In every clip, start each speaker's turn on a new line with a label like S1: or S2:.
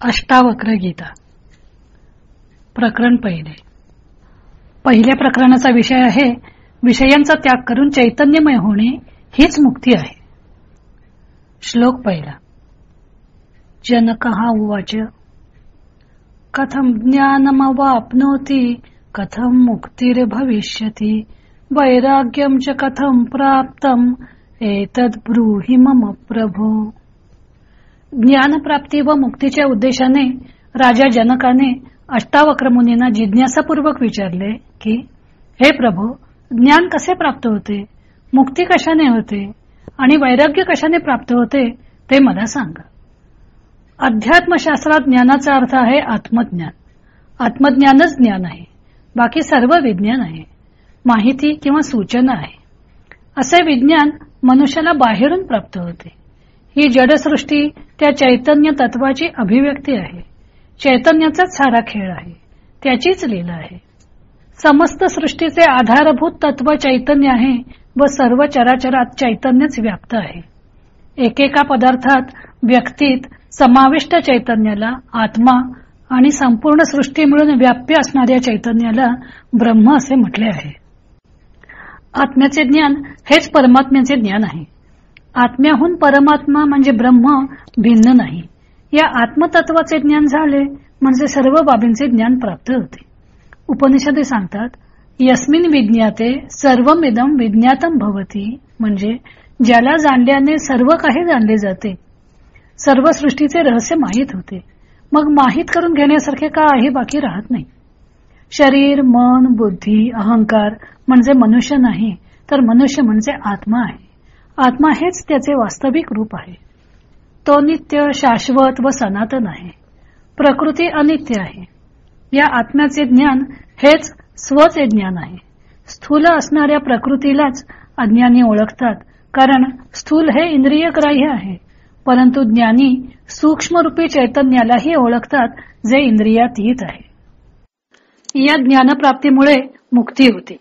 S1: अष्टावक्र गीता. प्रकरण पहिले. पहिल्या प्रकरणाचा विषय आहे विषयांचा त्याग करून चैतन्यमय होणे हीच मुक्ती आहे. श्लोक पहिला. जनकहा उवाच कथम ज्ञानमवापनोती कथम मुक्तिर्भविष्यति वैराग्यम च कथम प्राप्तम एतद ब्रूहि मम प्रभो। ज्ञानप्राप्ती व मुक्तीच्या उद्देशाने राजा जनकाने अष्टावक्र मुनींना जिज्ञासापूर्वक विचारले की हे प्रभू ज्ञान कसे प्राप्त होते? मुक्ती कशाने होते? आणि वैराग्य कशाने प्राप्त होते? ते मला सांगा. अध्यात्मशास्त्रात ज्ञानाचा अर्थ आहे आत्मज्ञान. आत्मज्ञानच ज्ञान आहे. बाकी सर्व विज्ञान आहे. माहिती किंवा सूचना आहे. असे विज्ञान मनुष्याला बाहेरून प्राप्त होते. ही जडसृष्टी त्या चैतन्य तत्वाची अभिव्यक्ती आहे. चैतन्याचाच सारा खेळ आहे. त्याचीच लीला आहे. समस्त सृष्टीचे आधारभूत तत्व चैतन्य आहे व सर्व चराचरात चैतन्यच व्याप्त आहे. एकेका पदार्थात व्यक्तीत समाविष्ट चैतन्याला आत्मा आणि संपूर्ण सृष्टी मिळून व्याप्य असणाऱ्या चैतन्याला ब्रह्म असे म्हटले आहे. आत्म्याचे ज्ञान हेच परमात्म्याचे ज्ञान आहे. आत्म्याहून परमात्मा म्हणजे ब्रह्म भिन्न नाही. या आत्मतत्वाचे ज्ञान झाले म्हणजे सर्व बाबींचे ज्ञान प्राप्त होते. उपनिषदे सांगतात यस्मिन विज्ञाते सर्वमिदम विज्ञातम भवती म्हणजे ज्याला जाणल्याने सर्व काही जाणले जाते. सर्व सृष्टीचे रहस्य माहीत होते. मग माहीत करून घेण्यासारखे काही बाकी राहत नाही. शरीर मन बुद्धी अहंकार म्हणजे मनुष्य नाही तर मनुष्य म्हणजे आत्मा आहे. आत्मा हेच त्याचे वास्तविक रूप आहे. तो नित्य शाश्वत व सनातन आहे. प्रकृती अनित्य आहे. या आत्म्याचे ज्ञान हेच स्वचे ज्ञान आहे. स्थूल असणाऱ्या प्रकृतीलाच अज्ञानी ओळखतात कारण स्थूल हे इंद्रिय ग्राह्य आहे. परंतु ज्ञानी सूक्ष्मरूपी चैतन्यालाही ओळखतात जे इंद्रियात आहे. या ज्ञानप्राप्तीमुळे मुक्ती होते.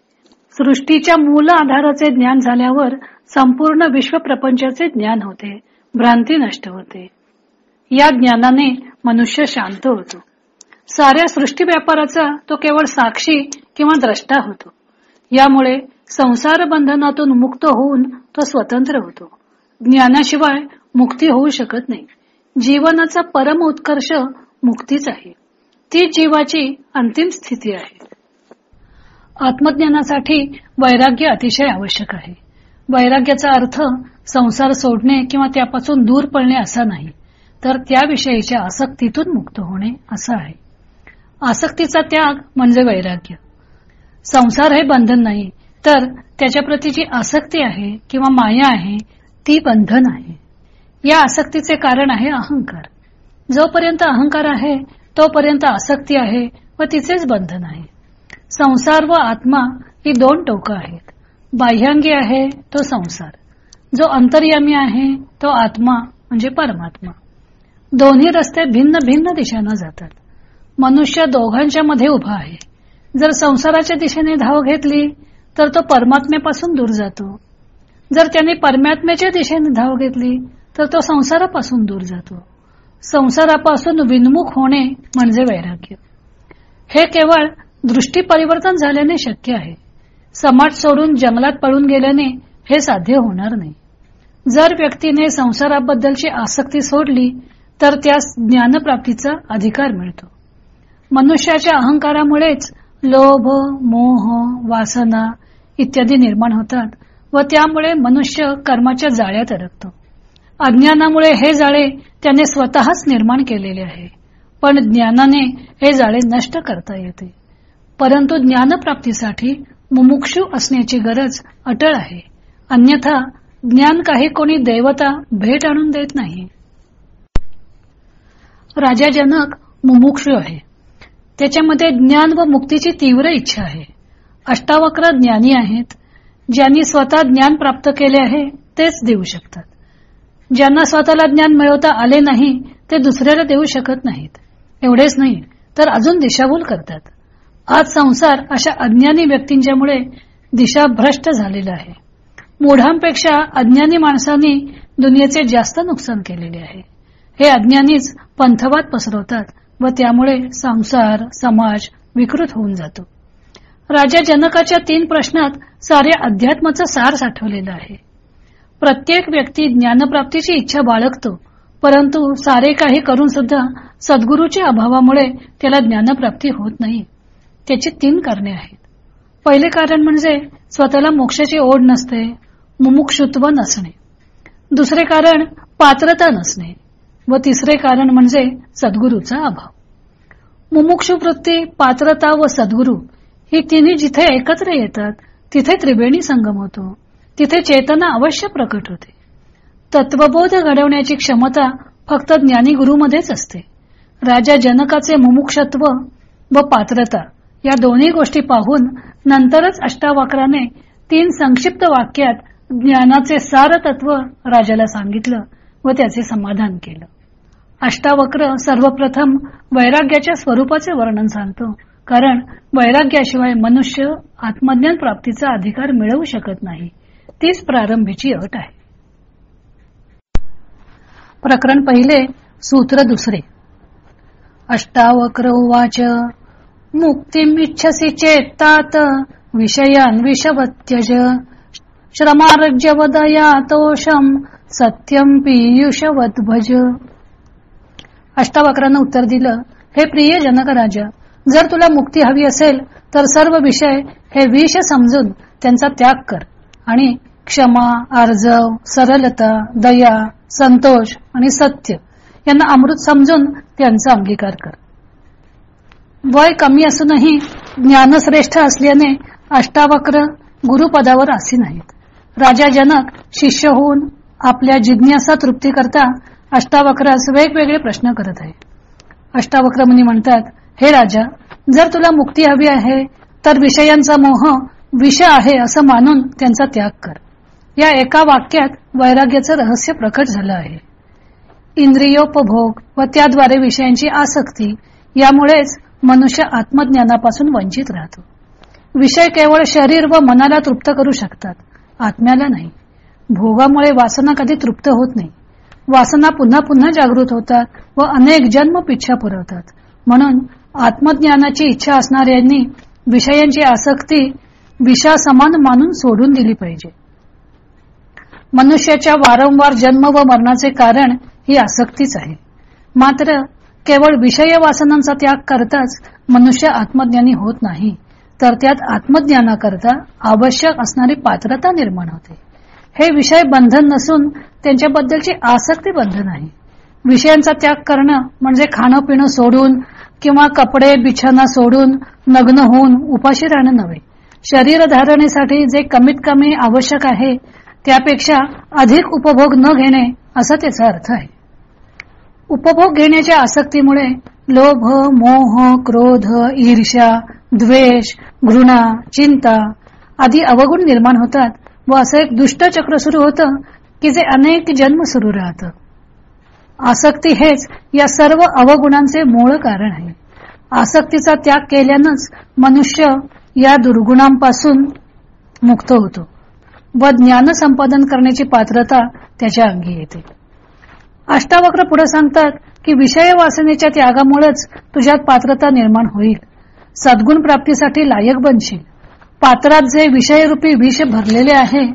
S1: सृष्टीच्या मूल आधाराचे ज्ञान झाल्यावर संपूर्ण विश्व प्रपंचाचे ज्ञान होते. भ्रांती नष्ट होते. या ज्ञानाने मनुष्य शांत होतो. साऱ्या सृष्टी व्यापाराचा तो केवळ साक्षी किंवा द्रष्टा होतो. यामुळे संसार बंधनातून मुक्त होऊन तो स्वतंत्र होतो. ज्ञानाशिवाय मुक्ती होऊ शकत नाही. जीवनाचा परम उत्कर्ष मुक्तीच आहे. ती जीवाची अंतिम स्थिती आहे. आत्मज्ञानासाठी वैराग्य अतिशय आवश्यक आहे. वैराग्याचा अर्थ संसार सोडणे किंवा त्यापासून दूर पडणे असा नाही. तर त्याविषयीच्या आसक्तीतून मुक्त होणे असा आहे. आसक्तीचा त्याग म्हणजे वैराग्य. संसार हे बंधन नाही तर त्याच्या प्रती जी आसक्ती आहे किंवा माया आहे ती बंधन आहे. या आसक्तीचे कारण आहे अहंकार. जोपर्यंत अहंकार आहे तोपर्यंत आसक्ती आहे व तिचेच बंधन आहे. संसार व आत्मा ही दोन टोकं आहेत. बाह्यांगी आहे तो संसार. जो अंतर्यामी आहे तो आत्मा म्हणजे परमात्मा. दोन्ही रस्ते भिन्न भिन्न दिशेनं जातात. मनुष्य दोघांच्या मध्ये उभा आहे. जर संसाराच्या दिशेने धाव घेतली तर तो परमात्म्यापासून दूर जातो. जर त्याने परमात्म्याच्या दिशेने धाव घेतली तर तो संसारापासून दूर जातो. संसारापासून विनमुख होणे म्हणजे वैराग्य. हे केवळ दृष्टी परिवर्तन झाल्याने शक्य आहे. समाज सोडून जंगलात पळून गेल्याने हे साध्य होणार नाही. जर व्यक्तीने संसाराबद्दलची आसक्ती सोडली तर त्यास ज्ञानप्राप्तीचा अधिकार मिळतो. मनुष्याच्या अहंकारामुळेच लोभ मोह वासना इत्यादी निर्माण होतात व त्यामुळे मनुष्य कर्माच्या जाळ्यात अडकतो. अज्ञानामुळे हे जाळे त्याने स्वतःच निर्माण केलेले आहे पण ज्ञानाने हे जाळे नष्ट करता येते. परंतु ज्ञानप्राप्तीसाठी मुमुक्षु असण्याची गरज अटळ आहे. अन्यथा ज्ञान काही कोणी देवता भेट आणून देत नाही. राजा जनक मुमुक्षु आहे. त्याच्यामध्ये ज्ञान व मुक्तीची तीव्र इच्छा आहे. अष्टावक्र ज्ञानी आहेत. ज्यांनी स्वतः ज्ञान प्राप्त केले आहे तेच देऊ शकतात. ज्यांना स्वतःला ज्ञान मिळवता आले नाही ते दुसऱ्याला देऊ शकत नाहीत. एवढेच नाही तर अजून दिशाभूल करतात. आज संसार अशा अज्ञानी व्यक्तींच्यामुळे दिशा भ्रष्ट झालेला आहे. मूढांपेक्षा अज्ञानी माणसांनी दुनियेचे जास्त नुकसान केलेले आहे. हे अज्ञानीच पंथवाद पसरवतात व त्यामुळे संसार समाज विकृत होऊन जातो. राजा जनकाच्या तीन प्रश्नात सारे अध्यात्माचं सार साठवलेलं आहे. प्रत्येक व्यक्ती ज्ञानप्राप्तीची इच्छा बाळगतो परंतु सारे काही करून सुद्धा सद्गुरूच्या अभावामुळे त्याला ज्ञानप्राप्ती होत नाही. त्याची तीन कारणे आहेत. पहिले कारण म्हणजे स्वतःला मोक्षाची ओढ नसते मुमुक्षुत्व नसणे. दुसरे कारण पात्रता नसणे व तिसरे कारण म्हणजे सद्गुरूचा अभाव. मुमुक्षु वृत्ती पात्रता व सद्गुरू ही तिन्ही जिथे एकत्र येतात तिथे त्रिवेणी संगम होतो. तिथे चेतना अवश्य प्रकट होते. तत्वबोध घडवण्याची क्षमता फक्त ज्ञानी गुरुमध्येच असते. राजा जनकाचे मुमुक्षत्व व पात्रता या दोन्ही गोष्टी पाहून नंतरच अष्टावक्राने तीन संक्षिप्त वाक्यात ज्ञानाचे सार तत्व राजाला सांगितलं व त्याचे समाधान केलं. अष्टावक्र सर्वप्रथम वैराग्याच्या स्वरूपाचे वर्णन सांगतो. कारण वैराग्याशिवाय मनुष्य आत्मज्ञान प्राप्तीचा अधिकार मिळवू शकत नाही. तीच प्रारंभीची अट आहे. प्रकरण पहिले सूत्र दुसरे. अष्टावक्र उवाच मुक्तीमिच्छसी चेतात विषयान विषवत्यज श्रमार्जवदया तोषम सत्यम पीयुषवत भज अष्टावक्रानं उत्तर दिलं हे प्रिय जनक राजा जर तुला मुक्ती हवी असेल तर सर्व विषय हे विष समजून त्यांचा त्याग कर. आणि क्षमा आर्जव सरलता दया संतोष आणि सत्य यांना अमृत समजून त्यांचा अंगीकार कर. वय कमी असूनही ज्ञानश्रेष्ठ असल्याने अष्टावक्र गुरुपदावर आसी नाहीत. राजा जनक शिष्य होऊन आपल्या जिज्ञासा तृप्ती करता अष्टावक्रास वेगवेगळे प्रश्न करत आहे. अष्टावक्र मुनी म्हणतात हे राजा जर तुला मुक्ती हवी आहे तर विषयांचा मोह विष आहे असं मानून त्यांचा त्याग कर. या एका वाक्यात वैराग्याचं रहस्य प्रकट झालं आहे. इंद्रियोपभोग व त्याद्वारे विषयांची आसक्ती यामुळेच मनुष्य आत्मज्ञानापासून वंचित राहतो. विषय केवळ शरीर व मनाला तृप्त करू शकतात आत्म्याला नाही. भोगामुळे वासना कधी तृप्त होत नाही. वासना पुन्हा पुन्हा जागृत होतात व अनेक जन्म पिच्छा पुरवतात. म्हणून आत्मज्ञानाची इच्छा असणाऱ्यांनी विषयांची आसक्ती विषा समान मानून सोडून दिली पाहिजे. मनुष्याच्या वारंवार जन्म व मरणाचे कारण ही आसक्तीच आहे. मात्र केवळ विषय वासनांचा त्याग करताच मनुष्य आत्मज्ञानी होत नाही तर त्यात आत्मज्ञानाकरता आवश्यक असणारी पात्रता निर्माण होते. हे विषय बंधन नसून त्यांच्याबद्दलची आसक्ती बंधन आहे विषयांचा त्याग करणं म्हणजे खाणं पिणं सोडून किंवा कपडे बिछाना सोडून नग्न होऊन उपाशी राहणं नव्हे. शरीर धारणेसाठी जे कमीत कमी आवश्यक आहे त्यापेक्षा अधिक उपभोग न घेणे असा त्याचा अर्थ आहे. उपभोग घेण्याच्या आसक्तीमुळे लोभ मोह क्रोध ईर्ष्या द्वेष घृणा चिंता आदी अवगुण निर्माण होतात व असं एक दुष्ट चक्र सुरू होतं की जे अनेक जन्म सुरू राहतं. आसक्ती हेच या सर्व अवगुणांचे मूळ कारण आहे. आसक्तीचा त्याग केल्यानंच मनुष्य या दुर्गुणांपासून मुक्त होतो व ज्ञान संपादन करण्याची पात्रता त्याच्या अंगी येते. अष्टावक्र पुढे सांगतात की विषय वासनेच्या त्यागामुळेच तुझ्यात पात्रता निर्माण होईल. सद्गुण प्राप्तीसाठी लायक बनशील. पात्रात जे विषयरूपी विष भरलेले आहे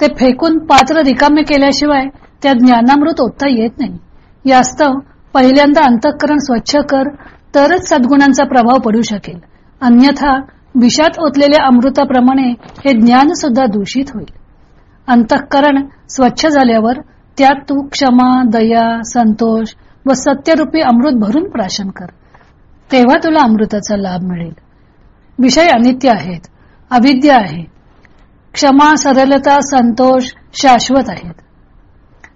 S1: ते फेकून पात्र रिकामे केल्याशिवाय त्या ज्ञानामृत ओतता येत नाही. यास्तव पहिल्यांदा अंतःकरण स्वच्छ कर तरच सद्गुणांचा प्रभाव पडू शकेल. अन्यथा विषात ओतलेल्या अमृताप्रमाणे हे ज्ञान सुद्धा दूषित होईल. अंतःकरण स्वच्छ झाल्यावर त्यात तू क्षमा दया संतोष व सत्यरूपी अमृत भरून प्राशन कर. तेव्हा तुला अमृताचा लाभ मिळेल. विषय अनित्य आहेत अविद्य आहे क्षमा सरलता संतोष शाश्वत आहेत.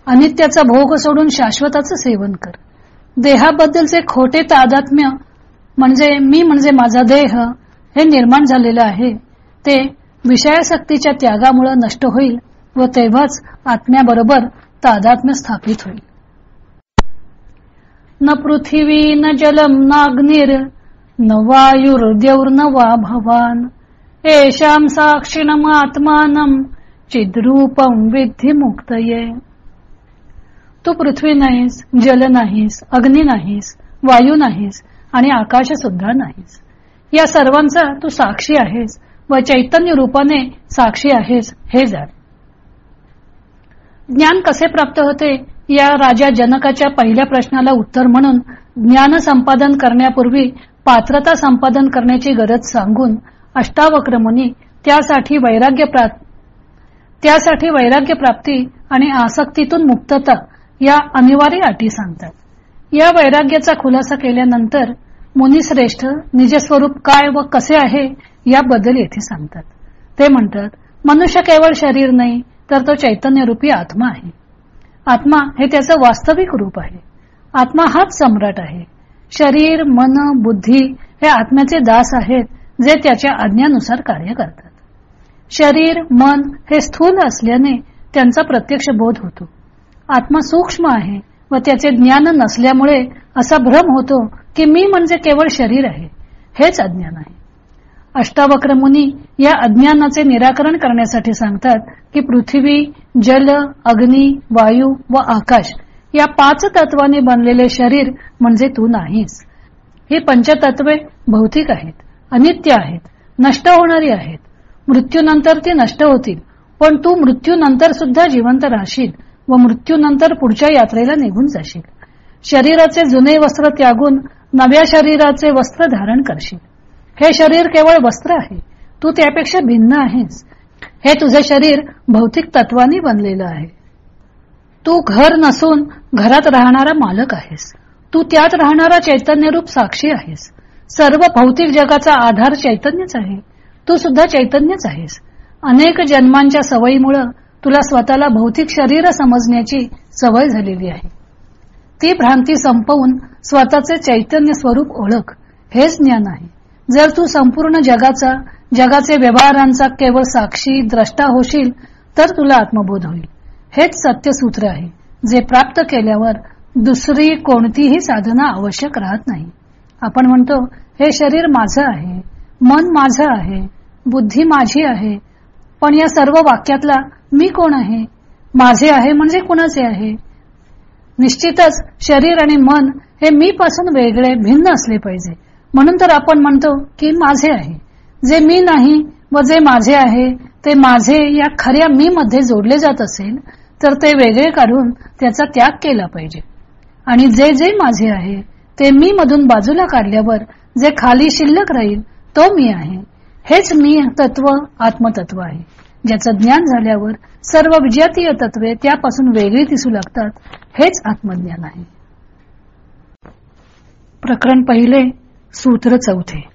S1: अनित्याचा भोग सोडून शाश्वताचं सेवन कर. देहाबद्दलचे खोटे तादात्म्य म्हणजे मी म्हणजे माझा देह हे निर्माण झालेलं आहे. ते विषयासक्तीच्या त्यागामुळे नष्ट होईल व तेव्हाच आत्म्याबरोबर तादात्म्य स्थापित होईल. न पृथ्वी न जलम नाग्निर न वायुर्द्यौर्न वा भवान. येशाम साक्षिणम आत्मानम चिद्रूपम विद्धी मुक्तये. तू पृथ्वी नाहीस जल नाहीस अग्नी नाहीस वायू नाहीस आणि आकाश सुद्धा नाहीस. या सर्वांचा तू साक्षी आहेस व चैतन्य रूपाने साक्षी आहेस हे जाण. ज्ञान कसे प्राप्त होते? या राजा जनकाच्या पहिल्या प्रश्नाला उत्तर म्हणून ज्ञान संपादन करण्यापूर्वी पात्रता संपादन करण्याची गरज सांगून अष्टावक्र मुनी त्यासाठी वैराग्य त्यासाठी वैराग्य प्राप्ती आणि आसक्तीतून मुक्तता या अनिवार्य अटी सांगतात. या वैराग्याचा खुलासा केल्यानंतर मुनिश्रेष्ठ निजस्वरूप काय व कसे आहे याबद्दल येथे सांगतात. ते म्हणतात मनुष्य केवळ शरीर नाही तर तो चैतन्य रूपी आत्मा आहे. आत्मा हे त्याचं वास्तविक रूप आहे. आत्मा हाच सम्राट आहे. शरीर मन बुद्धी हे आत्म्याचे दास आहेत जे त्याच्या आज्ञानुसार कार्य करतात. शरीर मन हे स्थूल असल्याने त्यांचा प्रत्यक्ष बोध होतो. आत्मा सूक्ष्म आहे व त्याचे ज्ञान नसल्यामुळे असा भ्रम होतो की मी म्हणजे केवळ शरीर आहे हेच अज्ञान आहे. अष्टावक्र मुनी या अज्ञानाचे निराकरण करण्यासाठी सांगतात की पृथ्वी जल अग्नी वायू व आकाश या पाच तत्वांनी बनलेले शरीर म्हणजे तू नाहीस. ही पंचतत्वे भौतिक आहेत अनित्य आहेत नष्ट होणारी आहेत. मृत्यूनंतर ती नष्ट होतील पण तू मृत्यूनंतर सुद्धा जिवंत राहशील व मृत्यूनंतर पुढच्या यात्रेला निघून जाशील. शरीराचे जुने वस्त्र त्यागून नव्या शरीराचे वस्त्र धारण करशील. हे शरीर केवळ वस्त्र आहे. तू त्यापेक्षा भिन्न आहेस. हे तुझे शरीर भौतिक तत्वानी बनलेलं आहे. तू घर नसून घरात राहणारा मालक आहेस. तू त्यात राहणारा चैतन्यरूप साक्षी आहेस. सर्व भौतिक जगाचा आधार चैतन्यच आहे. तू सुद्धा चैतन्यच आहेस. अनेक जन्मांच्या सवयीमुळं तुला स्वतःला भौतिक शरीर समजण्याची सवय झालेली आहे. ती भ्रांती संपवून स्वतःचे चैतन्य स्वरूप ओळख हेच ज्ञान आहे. जर तू संपूर्ण जगाचा जगाचे व्यवहारांचा केवळ साक्षी द्रष्टा होशील तर तुला आत्मबोध होईल. हेच सत्यसूत्र आहे जे प्राप्त केल्यावर दुसरी कोणतीही साधना आवश्यक राहत नाही. आपण म्हणतो हे शरीर माझं आहे मन माझं आहे बुद्धी माझी आहे पण या सर्व वाक्यातला मी कोण आहे? माझे आहे म्हणजे कुणाचे आहे? निश्चितच शरीर आणि मन हे मी पासून वेगळे भिन्न असले पाहिजे. म्हणून तर आपण म्हणतो की माझे आहे. जे मी नाही व जे माझे आहे ते माझे या खऱ्या मी मध्ये जोडले जात असेल तर ते वेगळे काढून त्याचा त्याग केला पाहिजे. आणि जे जे माझे आहे ते मी मधून बाजूला काढल्यावर जे खाली शिल्लक राहील तो मी आहे. हेच मी तत्व आत्मतत्व आहे. ज्याचं ज्ञान झाल्यावर सर्व विजातीय तत्वे त्यापासून वेगळी दिसू लागतात हेच आत्मज्ञान आहे. प्रकरण पहिले सूत्र चौथे.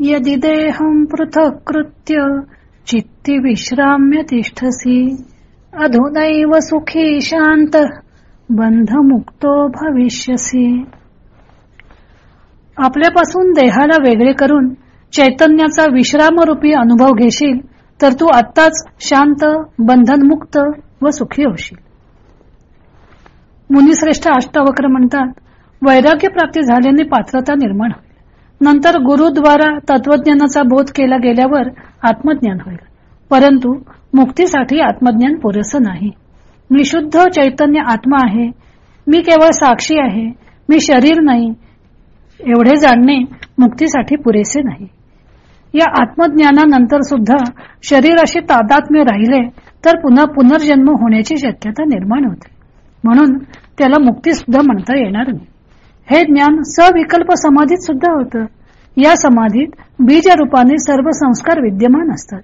S1: यदि देहं पृथक कृत्य चित्ती विश्राम्य तिष्ठसी अधुनैव सुखी शांत बंधमुक्तो भविष्यसी. आपल्यापासून देहाला वेगळे करून चैतन्याचा विश्रामरूपी अनुभव घेशील तर तू आत्ताच शांत बंधनमुक्त व सुखी होशील. मुनिश्रेष्ठ अष्टावक्र म्हणतात वैराग्य प्राप्ती झाल्याने पात्रता निर्माण होईल. नंतर गुरुद्वारा तत्वज्ञानाचा बोध केला गेल्यावर आत्मज्ञान होईल. परंतु मुक्तीसाठी आत्मज्ञान पुरेसं नाही. मी शुद्ध चैतन्य आत्मा आहे. मी केवळ साक्षी आहे. मी शरीर नाही. एवढे जाणणे मुक्तीसाठी पुरेसे नाही. या आत्मज्ञानानंतर सुद्धा शरीराशी तादात्म्य राहिले तर पुन्हा पुनर्जन्म होण्याची शक्यता निर्माण होते. म्हणून त्याला मुक्ती सुद्धा म्हणता येणार नाही. हे ज्ञान सविकल्प समाधीत सुद्धा होतं. या समाधीत बीज रूपाने सर्व संस्कार विद्यमान असतात.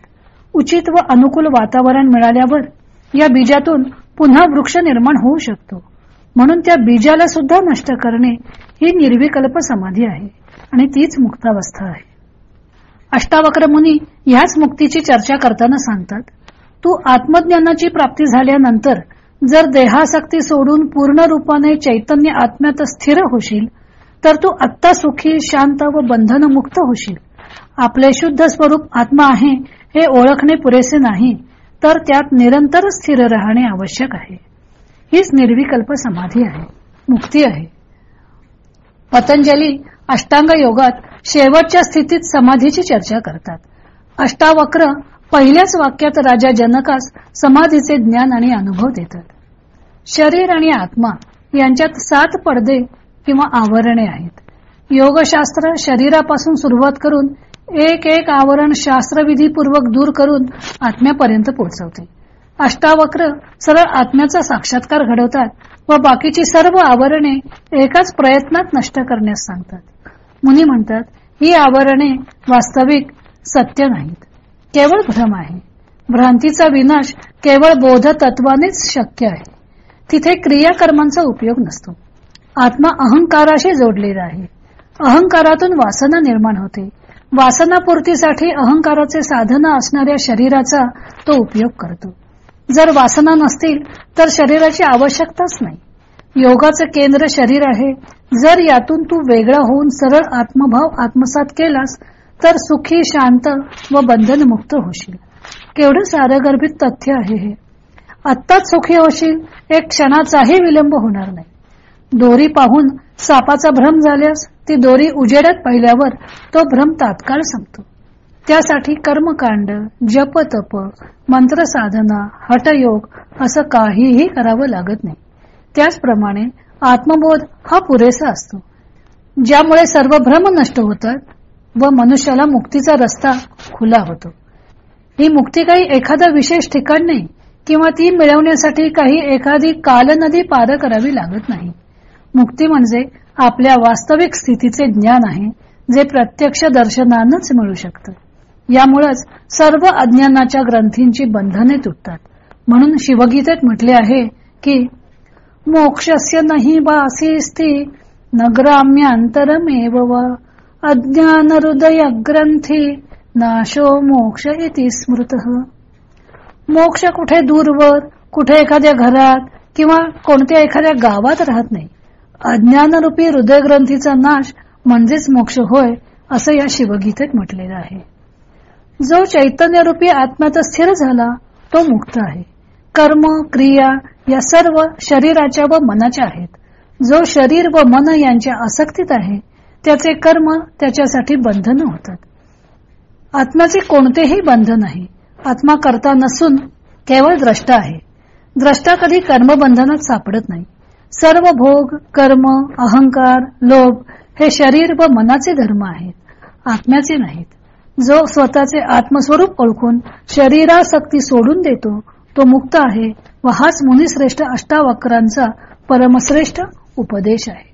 S1: उचित व अनुकूल वातावरण मिळाल्यावर या बीजातून पुन्हा वृक्ष निर्माण होऊ शकतो. म्हणून त्या बीजाला सुद्धा नष्ट करणे ही निर्विकल्प समाधी आहे आणि तीच मुक्तावस्था आहे. अष्टावक्र मुनी ह्याच मुक्तीची चर्चा करताना सांगतात तू आत्मज्ञानाची प्राप्ती झाल्यानंतर जर देहासक्ती सोडून पूर्ण रूपाने चैतन्य आत्म्यात स्थिर होशील तर तू आत्ता सुखी शांत व बंधन मुक्त होशील. आपले शुद्ध स्वरूप आत्मा आहे हे ओळखणे पुरेसे नाही तर त्यात निरंतर स्थिर राहणे आवश्यक आहे. हीच निर्विकल्प समाधी आहे मुक्ती आहे. पतंजली अष्टांग योगात शेवटच्या स्थितीत समाधीची चर्चा करतात. अष्टावक्र पहिल्याच वाक्यात राजा जनकास समाधीचे ज्ञान आणि अनुभव देतात. शरीर आणि आत्मा यांच्यात सात पडदे किंवा आवरणे आहेत. योगशास्त्र शरीरापासून सुरुवात करून एक एक आवरण शास्त्रविधीपूर्वक दूर करून आत्म्यापर्यंत पोहोचवते. अष्टावक्र सरळ आत्म्याचा साक्षात्कार घडवतात व बाकीची सर्व आवरणे एकाच प्रयत्नात नष्ट करण्यास सांगतात. मुनी म्हणतात ही आवरणे वास्तविक सत्य नाहीत. केवळ भ्रम आहे. भ्रांतीचा विनाश केवळ बोध तत्वानेच शक्य आहे. तिथे क्रियाकर्मांचा उपयोग नसतो. आत्मा अहंकाराशी जोडलेला आहे. अहंकारातून वासना निर्माण होते. वासनापूर्तीसाठी अहंकाराचे साधन असणाऱ्या शरीराचा तो उपयोग करतो. जर वासना नसतील तर शरीराची आवश्यकताच नाही. योगाचं केंद्र शरीर आहे. जर यातून तू वेगळा होऊन सरळ आत्मभाव आत्मसात केलास तर सुखी शांत व बंधनमुक्त होशील. केवढं सारगर्भित तथ्य आहे हे. आत्ताच सुखी होशील एक क्षणाचाही विलंब होणार नाही. दोरी पाहून सापाचा भ्रम झाल्यास ती दोरी उजेडत पाहिल्यावर तो भ्रम तात्काळ संपतो. त्यासाठी कर्मकांड जप तप मंत्र साधना हटयोग असं काहीही करावं लागत नाही. त्याचप्रमाणे आत्मबोध हा पुरेसा असतो. ज्यामुळे सर्व भ्रम नष्ट होतात व मनुष्याला मुक्तीचा रस्ता खुला होतो. ही मुक्ती काही एखादा विशेष ठिकाण नाही किंवा ती मिळवण्यासाठी काही एखादी कालनदी पार करावी लागत नाही. मुक्ती म्हणजे आपल्या वास्तविक स्थितीचे ज्ञान आहे जे प्रत्यक्ष दर्शनानच मिळू शकतं. यामुळेच सर्व अज्ञानाच्या ग्रंथींची बंधने तुटतात. म्हणून शिवगीतेत म्हटले आहे की मोक्षस्य नाही वासिस्ती स्थिती अज्ञान हृदय ग्रंथी नाशो मोक्ष इति स्मृत. मोक्ष कुठे दूरवर कुठे एखाद्या घरात किंवा कोणत्या एखाद्या गावात राहत नाही. अज्ञानरूपी हृदयग्रंथीचा नाश म्हणजेच मोक्ष होय असं या शिवगीतेत म्हटलेलं आहे. जो चैतन्यरूपी आत्म्यात स्थिर झाला तो मुक्त आहे. कर्म क्रिया या सर्व शरीराच्या व मनाच्या आहेत. जो शरीर व मन यांच्या आसक्तीत आहे त्याचे कर्म त्याच्यासाठी बंधन होतात. आत्म्याचे कोणतेही बंधन नाही. आत्मा करता नसून केवळ द्रष्टा आहे. द्रष्टा कधी कर्मबंधनात सापडत नाही. सर्व भोग कर्म अहंकार लोभ हे शरीर व मनाचे धर्म आहेत. आत्म्याचे नाहीत. जो स्वतःचे आत्मस्वरूप ओळखून शरीरासक्ती सोडून देतो तो मुक्त आहे व हाच मुनिश्रेष्ठ अष्टावक्रांचा परमश्रेष्ठ उपदेश आहे.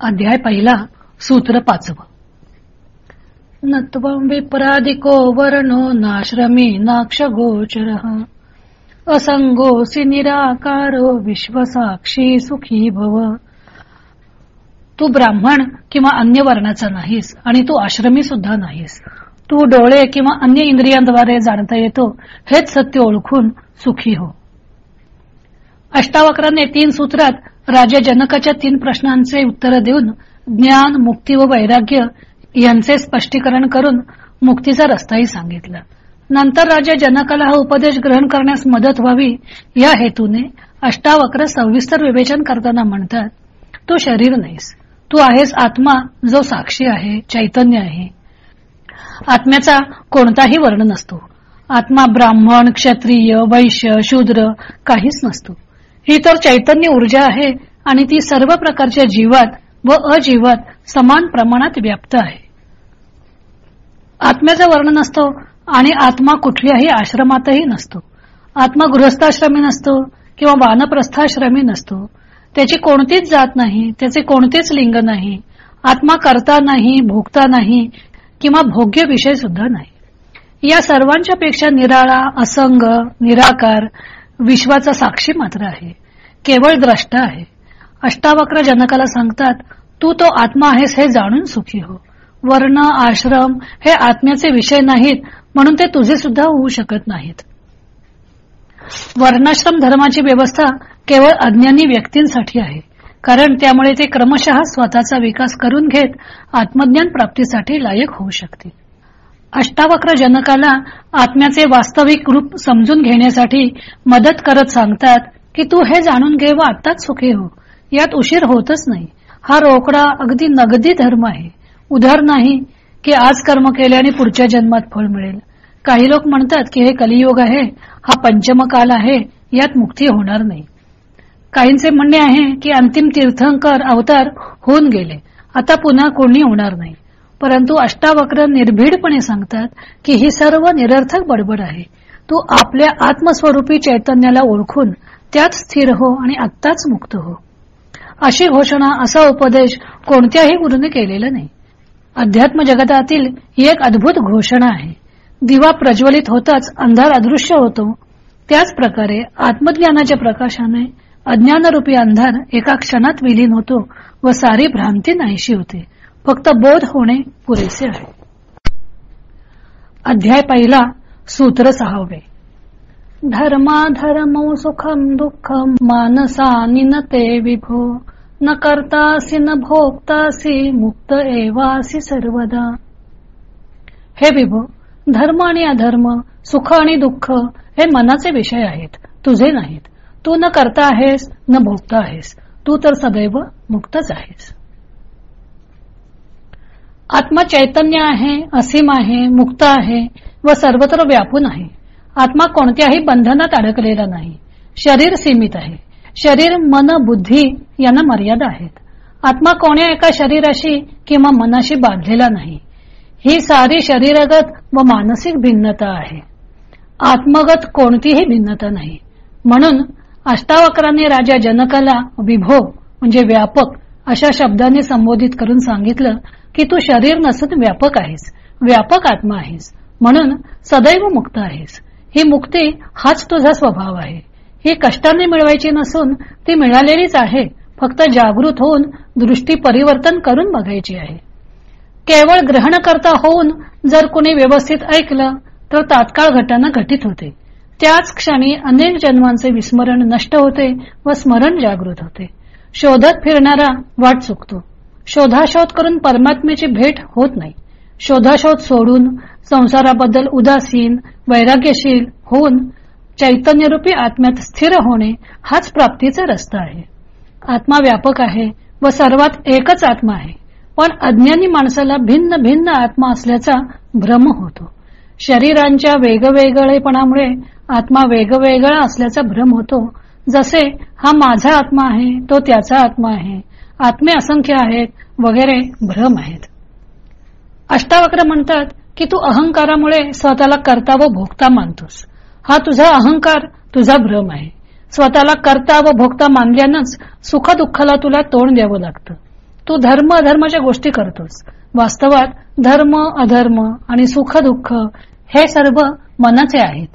S1: अध्याय पहिला सूत्र पाचव. नत्वं विप्रादिको वर्णो नाश्रमी नाक्ष गोचर असंगोसी निराकारो विश्वसाक्षी सुखी भव। तू ब्राह्मण किंवा अन्य वर्णाचा नाहीस आणि तू आश्रमी सुद्धा नाहीस. तू डोळे किंवा अन्य इंद्रियांद्वारे जाणता येतो हेच सत्य ओळखून सुखी हो. अष्टावक्राने तीन सूत्रात राजा जनकाच्या तीन प्रश्नांचे उत्तर देऊन ज्ञान मुक्ती व वैराग्य यांचे स्पष्टीकरण करून मुक्तीचा रस्ताही सांगितला. नंतर राजा जनकाला हा उपदेश ग्रहण करण्यास मदत व्हावी या हेतूने अष्टावक्र सविस्तर विवेचन करताना म्हणतात तू शरीर नाहीस. तू आहेस आत्मा जो साक्षी आहे चैतन्य आहे. आत्म्याचा कोणताही वर्ण नसतो. आत्मा ब्राह्मण क्षत्रिय वैश्य शूद्र काहीच नसतो. ही तर चैतन्य ऊर्जा आहे आणि ती सर्व प्रकारच्या जीवात व अजीवात समान प्रमाणात व्याप्त आहे. आत्म्याचा वर्णन असतो आणि आत्मा कुठल्याही आश्रमातही नसतो. आत्मा गृहस्थाश्रमी नसतो किंवा वानप्रस्थाश्रमी नसतो. त्याची कोणतीच जात नाही त्याचे कोणतेच लिंग नाही आत्मा करता नाही भोगता नाही किंवा भोग्य विषय सुद्धा नाही. या सर्वांच्या पेक्षा निराळा असंग निराकार विश्वाचा साक्षी मात्र आहे. केवळ द्रष्टा आहे. अष्टावक्र जनकाला सांगतात तू तो आत्मा आहेस हे जाणून सुखी हो. वर्ण आश्रम हे आत्म्याचे विषय नाहीत म्हणून ते तुझे सुद्धा होऊ शकत नाहीत. वर्णाश्रम धर्माची व्यवस्था केवळ अज्ञानी व्यक्तींसाठी आहे कारण त्यामुळे ते क्रमशः स्वतःचा विकास करून घेत आत्मज्ञान प्राप्तीसाठी लायक होऊ शकतील. अष्टावक्र जनकाला आत्म्याचे वास्तविक रूप समजून घेण्यासाठी मदत करत सांगतात की तू हे जाणून घे व आत्ताच सुखी हो. यात उशीर होतच नाही. हा रोकडा अगदी नगदी धर्म आहे. उधार नाही की आज कर्म केल्याने पुढच्या जन्मात फळ मिळेल. काही लोक म्हणतात की हे कलियुग आहे हा पंचम काल आहे यात मुक्ती होणार नाही. काहींचे म्हणणे आहे की अंतिम तीर्थंकर अवतार होऊन गेले. आता पुन्हा कोणी होणार नाही. परंतु अष्टावक्र निर्भीडपणे सांगतात की ही सर्व निरर्थक बडबड आहे. तू आपल्या आत्मस्वरूपी चैतन्याला ओळखून त्यात स्थिर हो आणि आत्ताच मुक्त हो. अशी घोषणा असा उपदेश कोणत्याही गुरुने केलेला नाही. अध्यात्म जगतातील ही एक अद्भुत घोषणा आहे. दिवा प्रज्वलित होताच अंधार अदृश्य होतो. त्याच प्रकारे आत्मज्ञानाच्या प्रकाशाने अज्ञानरूपी अंधार एका क्षणात विलीन होतो व सारी भ्रांती नाहीशी होते. फक्त बोध होणे पुरेसे आहे. अध्याय पहिला सूत्र सहावे. धर्मा धर्म सुखम दुःखम मानसा निनते विभो न करतासी न भोगतासी मुक्त एवासी सर्वदा. हे विभो धर्म आणि अधर्म सुख आणि दुःख हे मनाचे विषय आहेत तुझे नाहीत. तू न करता आहेस न भोगता आहेस. तू तर सदैव मुक्तच आहेस. आत्मा चैतन्य आहे असीम आहे मुक्त आहे व सर्वत्र व्यापून आहे. आत्मा कोणत्याही बंधनात अडकलेला नाही. शरीर सीमित आहे. शरीर मन बुद्धी यांना मर्यादा आहेत. आत्मा कोण्या एका शरीराशी किंवा मनाशी बांधलेला नाही. ही सारी शरीरगत व मानसिक भिन्नता आहे. आत्मगत कोणतीही भिन्नता नाही. म्हणून अष्टावक्रांनी राजा जनकाला विभो म्हणजे व्यापक अशा शब्दांनी संबोधित करून सांगितलं की तू शरीर नसून व्यापक आहेस व्यापक आत्मा आहेस म्हणून सदैव मुक्त आहेस. ही मुक्ती हाच तुझा स्वभाव आहे. ही कष्टाने मिळवायची नसून ती मिळालेलीच आहे फक्त जागृत होऊन दृष्टी परिवर्तन करून बघायची आहे. केवळ ग्रहण करता होऊन जर कुणी व्यवस्थित ऐकलं तर तात्काळ घटना घटित होते. त्याच क्षणी अनेक जन्मांचे विस्मरण नष्ट होते व स्मरण जागृत होते. शोधत फिरणारा वाट चुकतो. शोधाशोध करून परमात्म्याची भेट होत नाही. शोधाशोध सोडून संसाराबद्दल उदासीन वैराग्यशील होऊन चैतन्यरूपी आत्म्यात स्थिर होणे हाच प्राप्तीचा रस्ता आहे. आत्मा व्यापक आहे व सर्वात एकच आत्मा आहे. पण अज्ञानी माणसाला भिन्न भिन्न आत्मा असल्याचा भ्रम होतो. शरीरांच्या वेगवेगळेपणामुळे आत्मा वेगवेगळा असल्याचा भ्रम होतो. जसे हा माझा आत्मा आहे तो त्याचा आत्मा आहे. आत्मे असंख्य आहेत वगैरे भ्रम आहेत. अष्टावक्र म्हणतात की तू अहंकारामुळे स्वतःला करता व भोगता मानतोस. हा तुझा अहंकार तुझा भ्रम आहे. स्वतःला करता व भोगता मानल्यानंच सुख दुःखाला तुला तोंड द्यावं लागतं. तू धर्म अधर्माच्या गोष्टी करतोस. वास्तवात धर्म अधर्म आणि सुख दुःख हे सर्व मनाचे आहेत.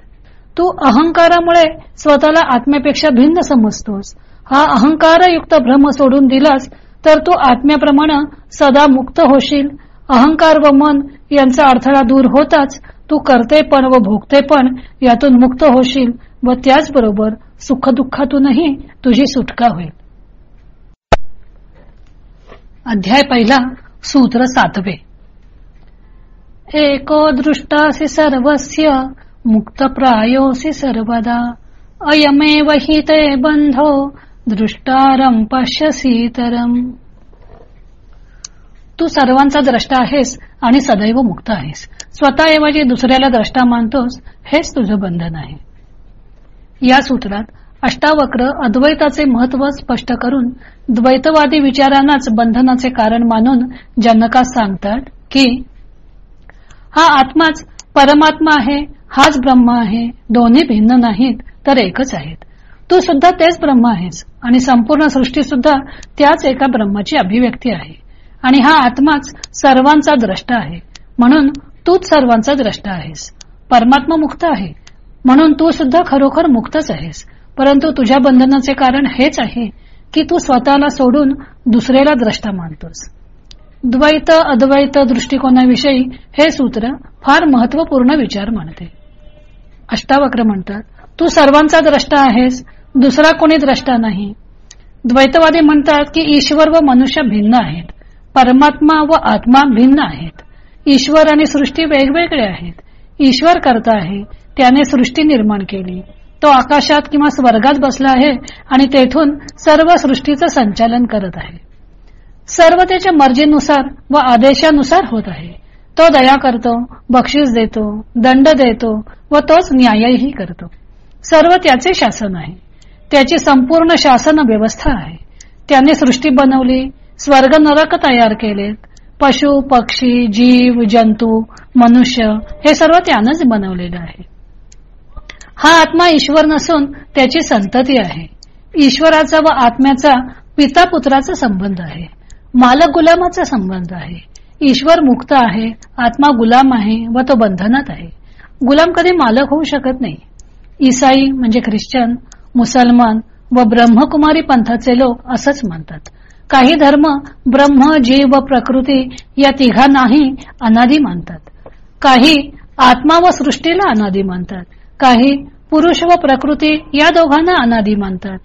S1: तू अहंकारामुळे स्वतःला आत्म्यापेक्षा भिन्न समजतोस. हा अहंकारयुक्त भ्रम सोडून दिलास तर तू आत्म्याप्रमाणे सदा मुक्त होशील. अहंकार व मन यांचा अडथळा दूर होताच तू करते पण व भोगते पण यातून मुक्त होशील व त्याचबरोबर सुखदुःखातूनही तुझी सुटका होईल. अध्याय पहिला सूत्र सातवे. एको दृष्टासी सर्वस्य मुक्त प्रायोसी सर्वदा. अयमेव हि ते बंधो दृष्टारम पश्यसीतरम। तू सर्वांचा द्रष्टा आहेस आणि सदैव मुक्त आहेस. स्वतःऐवजी दुसऱ्याला द्रष्टा मानतोस हेच तुझं बंधन आहे. या सूत्रात अष्टावक्र अद्वैताचे महत्त्व स्पष्ट करून द्वैतवादी विचारांनाच बंधनाचे कारण मानून जनकास सांगतात की हा आत्माच परमात्मा आहे हाच ब्रह्म आहे दोन्ही भिन्न नाहीत तर एकच आहेत. तू सुद्धा तेच ब्रह्म आहेस. आणि संपूर्ण सृष्टी सुद्धा त्याच एका ब्रह्माची अभिव्यक्ती आहे. आणि हा आत्माच सर्वांचा द्रष्टा आहे. म्हणून तूच सर्वांचा द्रष्टा आहेस. परमात्मा मुक्त आहे. म्हणून तू सुद्धा खरोखर मुक्तच आहेस. परंतु तुझ्या बंधनाचे कारण हेच आहे की तू स्वतःला सोडून दुसऱ्याला द्रष्टा मानतोस. द्वैत अद्वैत दृष्टिकोनाविषयी हे सूत्र फार महत्त्वपूर्ण विचार मानते. अष्टावक्र म्हणतात तू सर्वांचा द्रष्टा आहेस दुसरा कोणी द्रष्टा नाही. द्वैतवादी म्हणतात की ईश्वर व मनुष्य भिन्न आहेत. परमात्मा व आत्मा भिन्न आहेत. ईश्वर आणि सृष्टी वेगवेगळे आहेत. ईश्वर करता आहे त्याने सृष्टी निर्माण केली. तो आकाशात किंवा स्वर्गात बसला आहे आणि तेथून सर्व सृष्टीचं संचालन करत आहे. सर्व त्याच्या मर्जीनुसार व आदेशानुसार होत आहे. तो दया करतो बक्षीस देतो दंड देतो व तोच न्यायही करतो. सर्व त्याचे शासन आहे. त्याची संपूर्ण शासन व्यवस्था आहे. त्याने सृष्टी बनवली स्वर्ग नरक तयार केलेत. पशु पक्षी जीव जंतू मनुष्य हे सर्व त्यानंच बनवलेलं आहे. हा आत्मा ईश्वर नसून त्याची संतती आहे. ईश्वराचा व आत्म्याचा पिता पुत्राचा संबंध आहे. मालक गुलामाचा संबंध आहे. ईश्वर मुक्त आहे आत्मा गुलाम आहे व तो बंधनात आहे. गुलाम कधी मालक होऊ शकत नाही. ईसाई म्हणजे ख्रिश्चन मुसलमान व ब्रह्मकुमारी पंथाचे लोक असंच म्हणतात. काही धर्म ब्रह्म जीव व प्रकृती या तिघांनाही अनादी मानतात काही आत्मा व सृष्टीला अनादी मानतात काही पुरुष व प्रकृती या दोघांना अनादी मानतात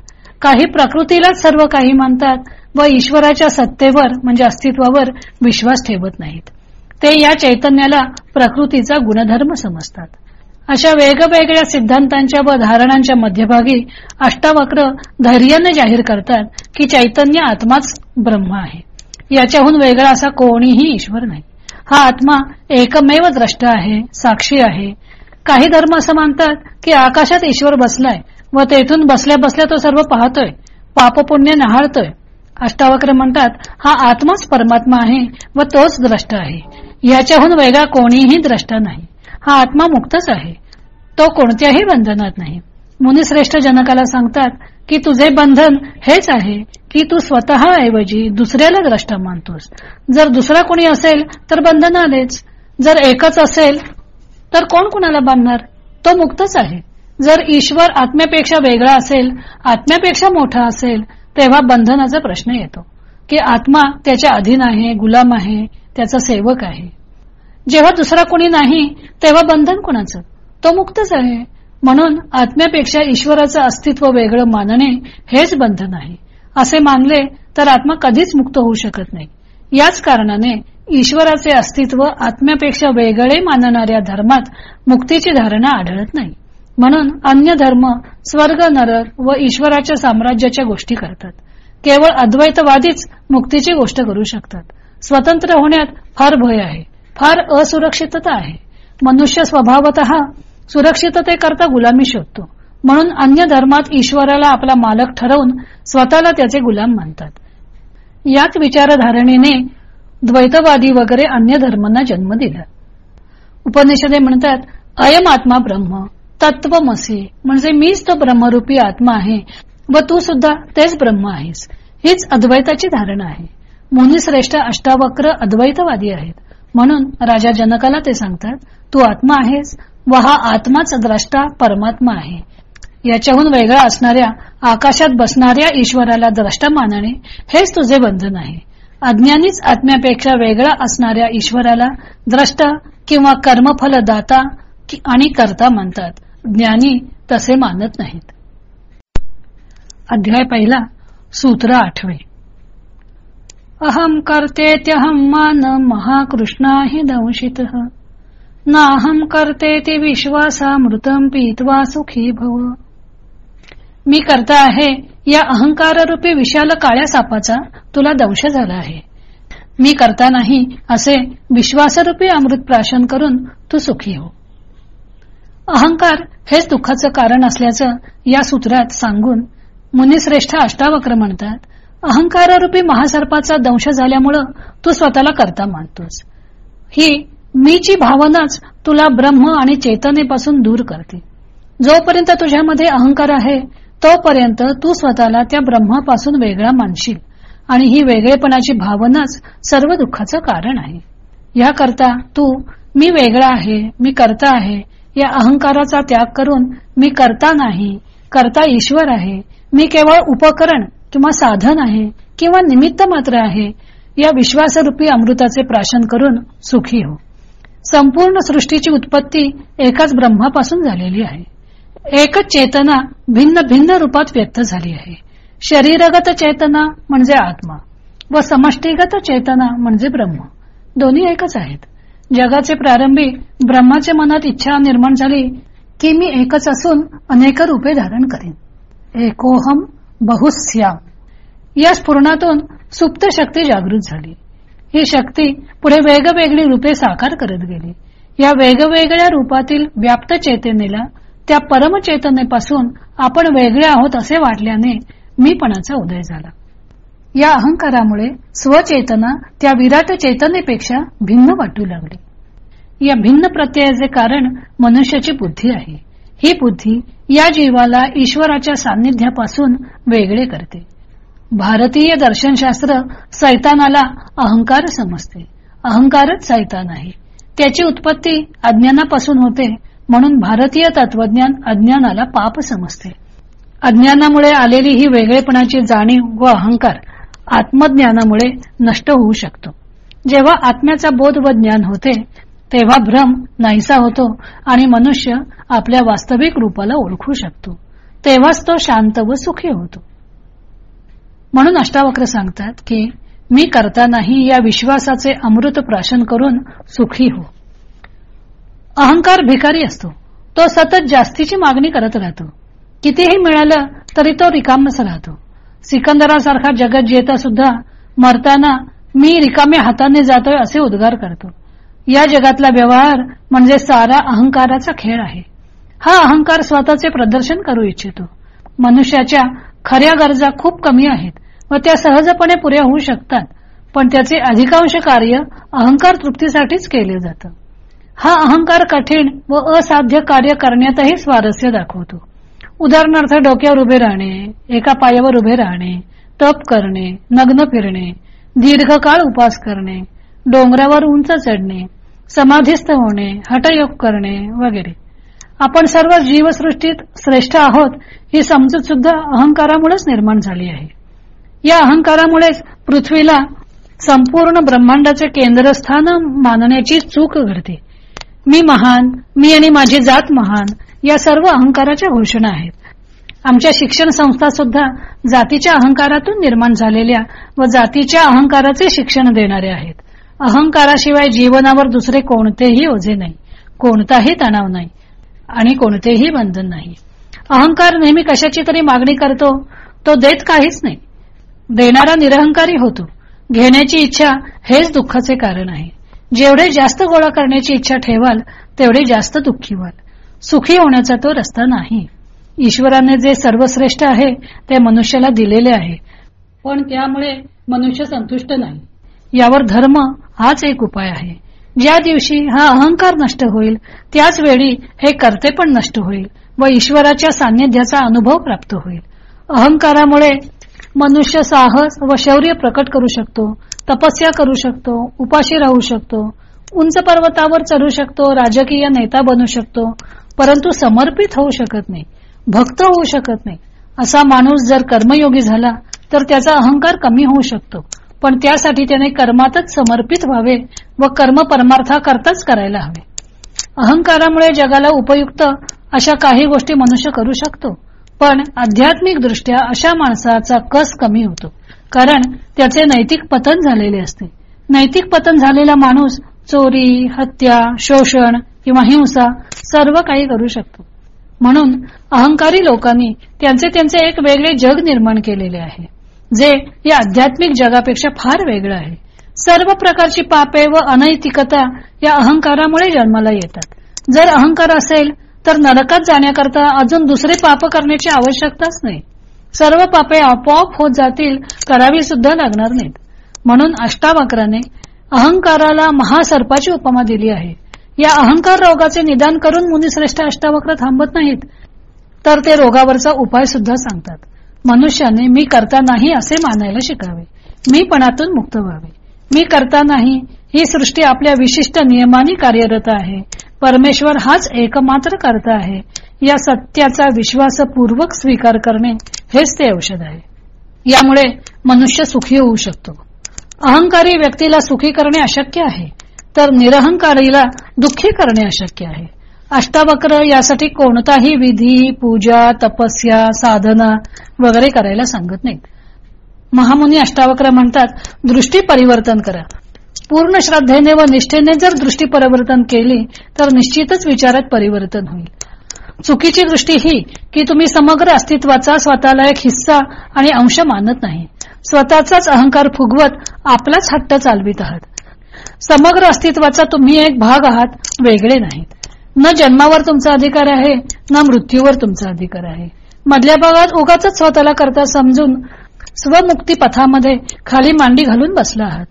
S1: काही प्रकृतीलाच सर्व काही मानतात व ईश्वराच्या सत्तेवर म्हणजे अस्तित्वावर विश्वास ठेवत नाहीत. ते या चैतन्याला प्रकृतीचा गुणधर्म समजतात. अशा वेगवेगळ्या सिद्धांतांच्या व धारणांच्या मध्यभागी अष्टावक्र धैर्याने जाहीर करतात की चैतन्य आत्माच ब्रह्म आहे. याच्याहून वेगळा असा कोणीही ईश्वर नाही. हा आत्मा एकमेव द्रष्ट आहे साक्षी आहे. काही धर्म असं मानतात की आकाशात ईश्वर बसलाय व तेथून बसल्या बसल्या तो सर्व पाहतोय पापपुण्य नहाळतोय. अष्टावक्र म्हणतात हा आत्माच परमात्मा आहे व तोच द्रष्ट आहे. याच्याहून वेगळा कोणीही द्रष्टा नाही. हा आत्मा मुक्तच आहे. तो कोणत्याही बंधनात नाही. मुनिश्रेष्ठ जनकाला सांगतात की तुझे बंधन हेच आहे की तू स्वतः ऐवजी दुसऱ्याला द्रष्टा मानतोस. जर दुसरा कोणी असेल तर बंधन आलेच जर एकच असेल तर कोण कुणाला बांधणार? तो मुक्तच आहे. जर ईश्वर आत्म्यापेक्षा वेगळा असेल आत्म्यापेक्षा मोठा असेल तेव्हा बंधनाचा प्रश्न येतो. की आत्मा त्याच्या अधीन आहे गुलाम आहे त्याचा सेवक आहे. जेव्हा दुसरा कोणी नाही तेव्हा बंधन कुणाचं? तो मुक्तच आहे. म्हणून आत्म्यापेक्षा ईश्वराचं अस्तित्व वेगळं मानणे हेच बंधन आहे. असे मानले तर आत्मा कधीच मुक्त होऊ शकत नाही. याच कारणाने ईश्वराचे अस्तित्व आत्म्यापेक्षा वेगळे मानणाऱ्या धर्मात मुक्तीची धारणा आढळत नाही. म्हणून अन्य धर्म स्वर्ग नरक व ईश्वराच्या साम्राज्याच्या गोष्टी करतात. केवळ अद्वैतवादीच मुक्तीची गोष्ट करू शकतात. स्वतंत्र होण्यात फार भय आहे. फार असुरक्षितता आहे. मनुष्य स्वभावत सुरक्षिततेकरता गुलामी शोधतो. म्हणून अन्य धर्मात ईश्वराला आपला मालक ठरवून स्वतःला त्याचे गुलाम मानतात. याच विचारधारणेने द्वैतवादी वगैरे अन्य धर्मांना जन्म दिला. उपनिषदे म्हणतात अयम आत्मा ब्रह्म तत्वमसी म्हणजे मीच तो ब्रह्मरूपी आत्मा आहे व तू सुद्धा तेच ब्रह्म आहेस. हीच अद्वैताची धारणा आहे. मुनी श्रेष्ठ अष्टावक्र अद्वैतवादी आहेत. म्हणून राजा जनकाला ते सांगतात तू आत्मा आहेस व हा आत्माच द्रष्टा परमात्मा आहे. याच्याहून वेगळा असणाऱ्या आकाशात बसणाऱ्या ईश्वराला द्रष्टा मानणे हेच तुझे बंधन आहे. अज्ञानीच आत्म्यापेक्षा वेगळा असणाऱ्या ईश्वराला द्रष्टा किंवा कर्मफलदाता आणि करता म्हणतात. ज्ञानी तसे मानत नाहीत. अध्याय पहिला सूत्र आठवे. अहम कर्तेत्यहम मान महाकृष्णा हि दंशित। नाहम करते विश्वासा मृतम पीतवा सुखी भव। मी करता आहे या अहंकार रूपी विशाल काळ्या सापाचा तुला दंश झाला आहे। मी करता नाही असे विश्वासरूपी अमृत प्राशन करून तू सुखी हो। अहंकार हेच दुःखाचं कारण असल्याचं या सूत्रात सांगून मुनिश्रेष्ठ अष्टावक्र म्हणतात अहंकारूपी महासर्पाचा दंश झाल्यामुळं तू स्वतःला करता मानतोस. ही मीची भावनाच तुला ब्रह्म आणि चेतनेपासून दूर करते. जोपर्यंत तुझ्यामध्ये अहंकार आहे तोपर्यंत तू स्वतःला त्या ब्रह्मापासून वेगळा मानशील आणि ही वेगळेपणाची भावनाच सर्व दुःखाचं कारण आहे. याकरता तू मी वेगळा आहे मी करता आहे या अहंकाराचा त्याग करून मी करता नाही करता ईश्वर आहे मी केवळ उपकरण किंवा साधन आहे किंवा निमित्त मात्र आहे या विश्वासरूपी अमृताचे प्राशन करून सुखी हो. संपूर्ण सृष्टीची उत्पत्ती एकाच ब्रह्मापासून झालेली आहे. एकच चेतना भिन्न भिन्न रूपात व्यक्त झाली आहे. शरीरगत चेतना म्हणजे आत्मा व समष्टीगत चेतना म्हणजे ब्रह्म. दोन्ही एकच आहेत. जगाचे प्रारंभी ब्रह्माच्या मनात इच्छा निर्माण झाली की मी एकच असून अनेक रूपे धारण करीन. एकोहम बहुस्या. या स्फुरणातून सुप्त शक्ती जागृत झाली. ही शक्ती पुढे वेगवेगळी रूपे साकार करत गेली. या वेगवेगळ्या रूपातील व्याप्त चेतनेला त्या परमचेतनेपासून आपण वेगळे आहोत असे वाटल्याने मीपणाचा उदय झाला. या अहंकारामुळे स्वचेतना त्या विराट चेतनेपेक्षा भिन्न वाटू लागली. या भिन्न प्रत्ययाचे कारण मनुष्याची बुद्धी आहे. ही बुद्धी या जीवाला ईश्वराच्या सान्निध्यापासून वेगळे करते. भारतीय दर्शनशास्त्र सैतानाला अहंकार समजते. अहंकारच सैतान आहे. त्याची उत्पत्ती अज्ञानापासून होते म्हणून भारतीय तत्वज्ञान अज्ञानाला पाप समजते. अज्ञानामुळे आलेली ही वेगळेपणाची जाणीव व अहंकार आत्मज्ञानामुळे नष्ट होऊ शकतो. जेव्हा आत्म्याचा बोध व ज्ञान होते तेव्हा भ्रम नाहीसा होतो आणि मनुष्य आपल्या वास्तविक रूपाला ओळखू शकतो. तेव्हाच तो शांत व सुखी होतो. म्हणून अष्टावक्र सांगतात की मी करता नाही या विश्वासाचे अमृत प्राशन करून सुखी हो. अहंकार भिकारी असतो. तो सतत जास्तीची मागणी करत राहतो. कितीही मिळालं तरी तो रिकामच राहतो. सिकंदरासारखा जगत जेता सुद्धा मरताना मी रिकाम्या हाताने जातोय असे उद्गार करतो. या जगातला व्यवहार म्हणजे सारा अहंकाराचा खेळ आहे. हा अहंकार स्वतःचे प्रदर्शन करू इच्छितो. मनुष्याच्या खऱ्या गरजा खूप कमी आहेत व त्या सहजपणे पुऱ्या होऊ शकतात पण त्याचे अधिकांश कार्य अहंकार तृप्तीसाठीच केले जातं. हा अहंकार कठीण व असाध्य कार्य करण्यातही स्वारस्य दाखवतो. उदाहरणार्थ डोक्यावर उभे राहणे एका पायावर उभे राहणे तप करणे नग्न फिरणे दीर्घकाळ उपास करणे डोंगरावर उंच चढणे समाधीस्थ होणे हटयोग करणे वगैरे. आपण सर्व जीवसृष्टीत श्रेष्ठ आहोत ही समजूत सुद्धा अहंकारामुळेच निर्माण झाली आहे. या अहंकारामुळेच पृथ्वीला संपूर्ण ब्रह्मांडाचे केंद्रस्थान मानण्याची चूक घडते. मी महान मी आणि माझी जात महान या सर्व अहंकाराच्या घोषणा आहेत. आमच्या शिक्षण संस्था सुद्धा जातीच्या अहंकारातून निर्माण झालेल्या व जातीच्या अहंकाराचे शिक्षण देणारे आहेत. अहंकाराशिवाय जीवनावर दुसरे कोणतेही ओझे नाही. कोणताही तणाव नाही. आणि कोणतेही बंधन नाही. अहंकार नेहमी कशाची तरी मागणी करतो तो देत काहीच नाही. देणारा निरहंकारी होतो. घेण्याची इच्छा हेच दुःखाचे कारण आहे. जेवढे जास्त गोळा करण्याची इच्छा ठेवाल तेवढे जास्त दुःखी व्हाल. सुखी होण्याचा तो रस्ता नाही. ईश्वराने जे सर्वश्रेष्ठ आहे ते मनुष्याला दिलेले आहे. पण त्यामुळे मनुष्य संतुष्ट नाही. यावर धर्म हाच एक उपाय आहे. ज्या दिवशी हा अहंकार नष्ट होईल त्याच वेळी हे करते पण नष्ट होईल व ईश्वराच्या सान्निध्याचा अनुभव प्राप्त होईल. अहंकारामुळे मनुष्य साहस व शौर्य प्रकट करू शकतो तपस्या करू शकतो उपाशी राहू शकतो उंच पर्वतावर चढू शकतो राजकीय नेता बनू शकतो परंतु समर्पित होऊ शकत नाही भक्त होऊ शकत नाही. असा माणूस जर कर्मयोगी झाला तर त्याचा अहंकार कमी होऊ शकतो. पण त्यासाठी त्याने कर्मातच समर्पित व्हावे व कर्म परमार्था करताच करायला हवे. अहंकारामुळे जगाला उपयुक्त अशा काही गोष्टी मनुष्य करू शकतो पण आध्यात्मिक दृष्ट्या अशा माणसाचा कस कमी होतो? कारण त्याचे नैतिक पतन झालेले असते. नैतिक पतन झालेला माणूस चोरी हत्या शोषण किंवा हिंसा सर्व काही करू शकतो. म्हणून अहंकारी लोकांनी त्यांचे त्यांचे एक वेगळे जग निर्माण केलेले आहे. जे या आध्यात्मिक जगापेक्षा फार वेगळं आहे. सर्व प्रकारची पापे व अनैतिकता या अहंकारामुळे जन्माला येतात. जर अहंकार असेल तर नरकात जाण्याकरता अजून दुसरे पाप करण्याची आवश्यकताच नाही. सर्व पापे आपोआप होत जातील करावी सुद्धा लागणार नाहीत. म्हणून अष्टावक्राने अहंकाराला महासर्पाची उपमा दिली आहे. या अहंकार रोगाचे निदान करून मुनिश्रेष्ठ अष्टावक्र थांबत नाहीत तर ते रोगावरचा उपाय सुद्धा सांगतात. मनुष्याने मी करता नाही असे मानायला शिकावे. मी पणातून मुक्त व्हावे. मी करता नाही ही सृष्टी आपल्या विशिष्ट नियमाने कार्यरत आहे. परमेश्वर हाच एकमात्र करता आहे. या सत्याचा विश्वासपूर्वक स्वीकार करणे हेच ते औषध आहे. यामुळे मनुष्य सुखी होऊ शकतो. अहंकारी व्यक्तीला सुखी करणे अशक्य आहे तर निरहंकारीला दुःखी करणे अशक्य आहे. अष्टावक्र यासाठी कोणताही विधी पूजा तपस्या साधना वगैरे करायला सांगत नाहीत. महामुनी अष्टावक्र म्हणतात दृष्टी परिवर्तन करा. पूर्ण श्रद्धेने व निष्ठेने जर दृष्टी परिवर्तन केली तर निश्चितच विचारात परिवर्तन होईल. चुकीची दृष्टी ही की तुम्ही समग्र अस्तित्वाचा स्वतःला एक हिस्सा आणि अंश मानत नाही. स्वतःचाच अहंकार फुगवत आपलाच हट्ट चालवित आहात. समग्र अस्तित्वाचा तुम्ही एक भाग आहात वेगळे नाहीत. न जन्मावर तुमचा अधिकार आहे ना मृत्यूवर तुमचा अधिकार आहे. मधल्या भागात उगाच स्वतःला करता समजून स्वमुक्ती पथामध्ये खाली मांडी घालून बसला आहात.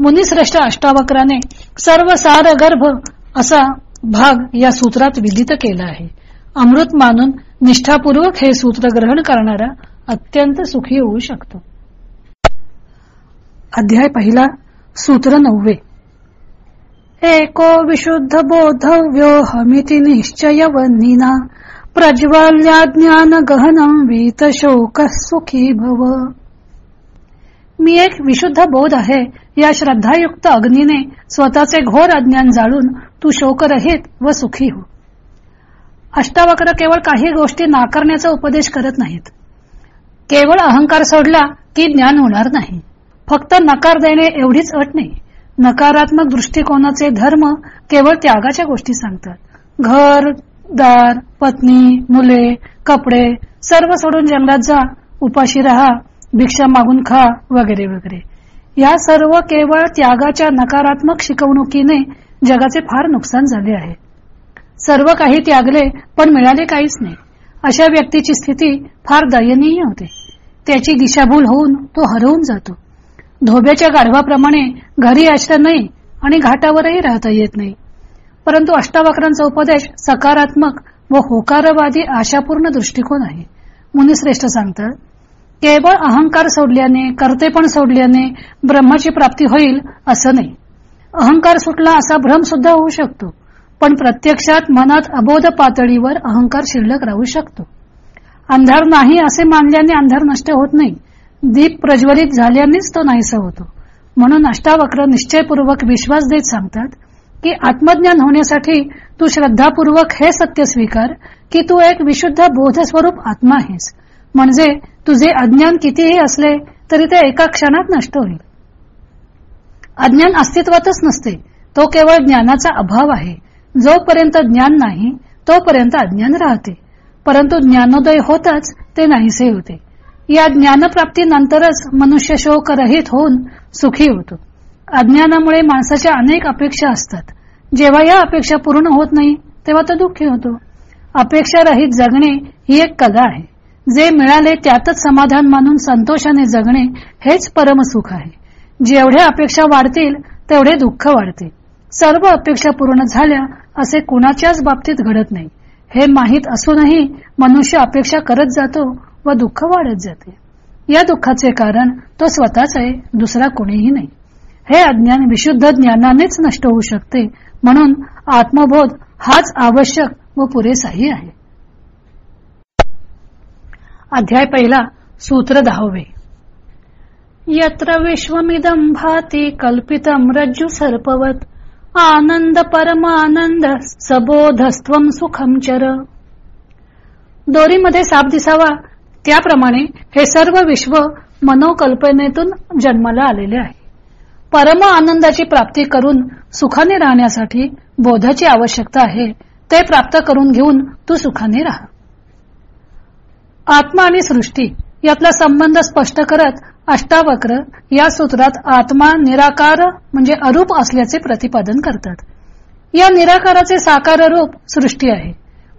S1: मुनिश्रेष्ठ अष्टावक्राने सर्व सार गर्भ असा भाग या सूत्रात विदित केला आहे. अमृत मानून निष्ठापूर्वक हे सूत्र ग्रहण करणारा अत्यंत सुखी होऊ शकतो. अध्याय पहिला सूत्र नववे. एको विशुद्ध बोध हमिती निश्चय वन्निना प्रज्वल्या ज्ञान गहनम वीत शोक सुखी भव। मी एक विशुद्ध बोध आहे या श्रद्धायुक्त अग्नीने स्वतःचे घोर अज्ञान जाळून तू शोकरहित व सुखी हो। अष्टावक्र केवळ काही गोष्टी नाकारण्याचा उपदेश करत नाहीत। केवळ अहंकार सोडला की ज्ञान होणार नाही। फक्त नकार देणे एवढीच अट नाही। नकारात्मक दृष्टिकोनाचे धर्म केवळ त्यागाच्या गोष्टी सांगतात. घर दार पत्नी मुले कपडे सर्व सोडून जंगलात जा उपाशी राहा भिक्षा मागून खा वगैरे वगैरे. या सर्व केवळ त्यागाच्या नकारात्मक शिकवणुकीने जगाचे फार नुकसान झाले आहे. सर्व काही त्यागले पण मिळाले काहीच नाही. अशा व्यक्तीची स्थिती फार दयनीय होते. त्याची दिशाभूल होऊन तो हरवून जातो. धोब्याच्या गाढवाप्रमाणे घरी असता नाही आणि घाटावरही राहता येत नाही. परंतु अष्टावक्रांचा उपदेश सकारात्मक व होकारवादी आशापूर्ण दृष्टिकोन आहे. मुनिश्रेष्ठ सांगतात केवळ अहंकार सोडल्याने कर्तेपण सोडल्याने ब्रह्माची प्राप्ती होईल असं नाही. अहंकार सुटला असा भ्रम सुद्धा होऊ शकतो पण प्रत्यक्षात मनात अबोध पातळीवर अहंकार शिल्लक राहू शकतो. अंधार नाही असे मानल्याने अंधार नष्ट होत नाही दीप प्रज्वलित झाल्यानेच तो नाहीसा होतो. म्हणून अष्टावक्र निश्चयपूर्वक विश्वास देत सांगतात की आत्मज्ञान होण्यासाठी तू श्रद्धापूर्वक हे सत्य स्वीकार की तू एक विशुद्ध बोधस्वरूप आत्मा आहेस. म्हणजे तुझे अज्ञान कितीही असले तरी ते एका क्षणात नष्ट होईल. अज्ञान अस्तित्वातच नसते. तो केवळ ज्ञानाचा अभाव आहे. जोपर्यंत ज्ञान नाही तोपर्यंत अज्ञान राहते. परंतु ज्ञानोदय होताच ते नाहीसे होते. या ज्ञानप्राप्तीनंतरच मनुष्य शोकरहित होऊन सुखी होतो. अज्ञानामुळे माणसाच्या अनेक अपेक्षा असतात. जेव्हा या अपेक्षा पूर्ण होत नाही तेव्हा तो दुःखी होतो. अपेक्षा रहित जगणे ही एक कला आहे. जे मिळाले त्यातच समाधान मानून संतोषाने जगणे हेच परमसुख आहे. जेवढ्या अपेक्षा वाढतील तेवढे दुःख वाढते. सर्व अपेक्षा पूर्ण झाल्या असे कुणाच्याच बाबतीत घडत नाही. हे माहीत असूनही मनुष्य अपेक्षा करत जातो व दुःख वाढत जाते. या दुःखाचे कारण तो स्वतःच आहे दुसरा कोणीही नाही. हे अज्ञान विशुद्ध ज्ञानानेच नष्ट होऊ शकते म्हणून आत्मबोध हाच आवश्यक व पुरेसाही आहे. अध्याय पहिला सूत्र दहावे. यत्र विश्वमिदं भाती कल्पितम रज्जु सर्पवत आनंद परमानंद सबोधस्त्वम सुखम चर. दोरीमध्ये साप दिसावा त्याप्रमाणे हे सर्व विश्व मनोकल्पनेतून जन्माला आलेले आहे. परम आनंदाची प्राप्ती करून सुखाने राहण्यासाठी बोधाची आवश्यकता आहे ते प्राप्त करून घेऊन तू सुखाने राहा. आत्मा आणि सृष्टी यातला संबंध स्पष्ट करत अष्टावक्र या सूत्रात आत्मा निराकार म्हणजे अरूप असल्याचे प्रतिपादन करतात. या निराकाराचे साकार रूप सृष्टी आहे.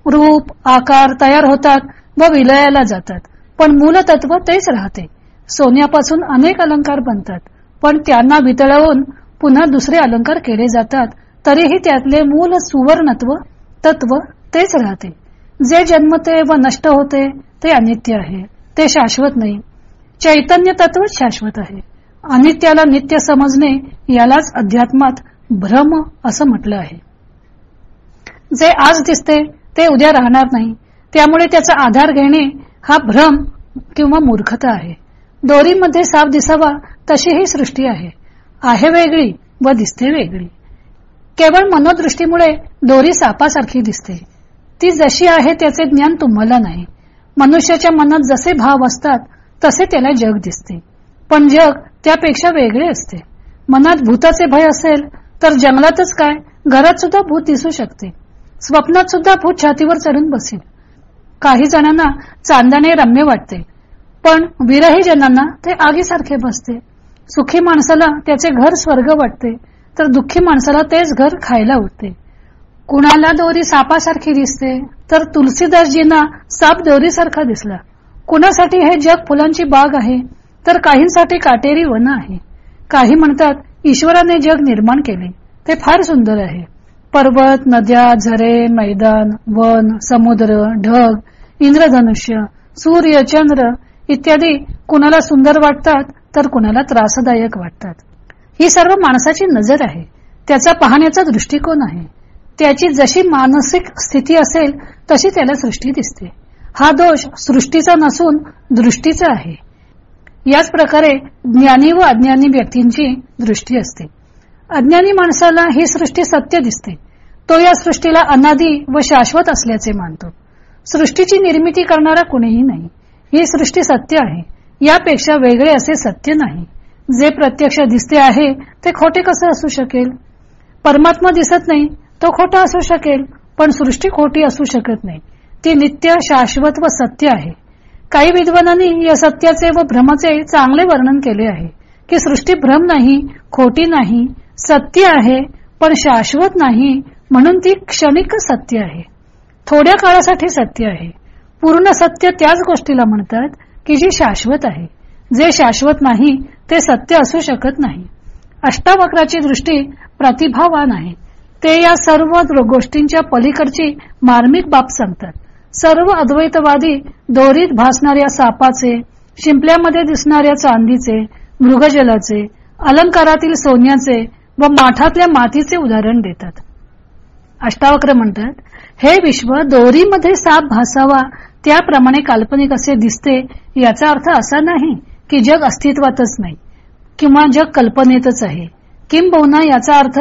S1: रूप आकार तयार होतात व विलयाला जातात. पण मूलतत्व तेच राहते. सोन्यापासून अनेक अलंकार बनतात पण त्यांना वितळवून पुन्हा दुसरे अलंकार केले जातात तरीही त्यातले मूल सुवर्णत्व तत्व तेच राहते. जे जन्मते व नष्ट होते ते अनित्य आहे ते शाश्वत नाही. चैतन्य तत्व शाश्वत आहे. अनित्याला नित्य समजणे यालाच अध्यात्मात भ्रम असं म्हटलं आहे. जे आज दिसते ते उद्या राहणार नाही. त्यामुळे त्याचा आधार घेणे हा भ्रम किंवा मूर्खता आहे. दोरीमध्ये साप दिसावा तशी ही सृष्टी आहे. आहे वेगळी व दिसते वेगळी. केवळ मनोदृष्टीमुळे दोरी सापासारखी दिसते. ती जशी आहे त्याचे ज्ञान तुम्हाला नाही. मनुष्याच्या मनात जसे भाव असतात तसे त्याला जग दिसते. पण जग त्यापेक्षा वेगळे असते. मनात भूताचे भय असेल तर जंगलातच काय घरात सुद्धा भूत दिसू शकते. स्वप्नात सुद्धा भूत छातीवर चढून बसेल. काही जणांना चांदणे रम्य वाटते पण विरही जनांना ते आगीसारखे बसते. सुखी माणसाला त्याचे घर स्वर्ग वाटते तर दुःखी माणसाला तेच घर खायला उठते कुणाला दोरी सापासारखी दिसते तर तुलसीदासजींना साप दोरीसारखा दिसला. कुणासाठी हे जग फुलांची बाग आहे तर काहींसाठी काटेरी वन आहे. काही म्हणतात ईश्वराने जग निर्माण केले ते फार सुंदर आहे. पर्वत नद्या झरे मैदान वन समुद्र ढग इंद्रधनुष्य सूर्य चंद्र इत्यादी कुणाला सुंदर वाटतात तर कुणाला त्रासदायक वाटतात. ही सर्व माणसाची नजर आहे. त्याचा पाहण्याचा दृष्टिकोन आहे. त्याची जशी मानसिक स्थिती असेल तशी त्याला सृष्टी दिसते. हा दोष सृष्टीचा नसून दृष्टीचा आहे. याच प्रकारे ज्ञानी व अज्ञानी व्यक्तींची दृष्टी असते. अज्ञानी माणसाला ही सृष्टी सत्य दिसते. तो या सृष्टीला अनादी व शाश्वत असल्याचे मानतो. सृष्टीची निर्मिती करणारा कुणीही नाही. ही सृष्टी सत्य आहे. यापेक्षा वेगळे असे सत्य नाही. जे प्रत्यक्ष दिसते आहे ते खोटे कसे असू शकेल? परमात्मा दिसत नाही तो खोटा असू शकेल पण सृष्टी खोटी असू शकत नाही. ती नित्य शाश्वत व सत्य आहे. काही विद्वानांनी या सत्याचे व भ्रमाचे चांगले वर्णन केले आहे की सृष्टी भ्रम नाही खोटी नाही सत्य आहे पण शाश्वत नाही म्हणून ती क्षणिक सत्य आहे. थोड्या काळासाठी सत्य आहे. पूर्ण सत्य त्याच गोष्टीला म्हणतात की जी शाश्वत आहे. जे शाश्वत नाही ते सत्य असू शकत नाही. अष्टावक्राची दृष्टी प्रतिभावान आहे. ते या सर्व गोष्टींच्या पलीकडची मार्मिक बाब सांगतात. सर्व अद्वैतवादी दोरीत भासणाऱ्या सापाचे शिंपल्यामध्ये दिसणाऱ्या चांदीचे मृगजलाचे अलंकारातील सोन्याचे व माठातल्या मातीचे उदाहरण देतात. अष्टावक्र म्हणतात हे विश्व दोरीमध्ये साप भासावा त्याप्रमाणे काल्पनिक असे दिसते याचा अर्थ असा नाही की जग अस्तित्वातच नाही किंवा जग कल्पनेतच आहे. किंबहुना याचा अर्थ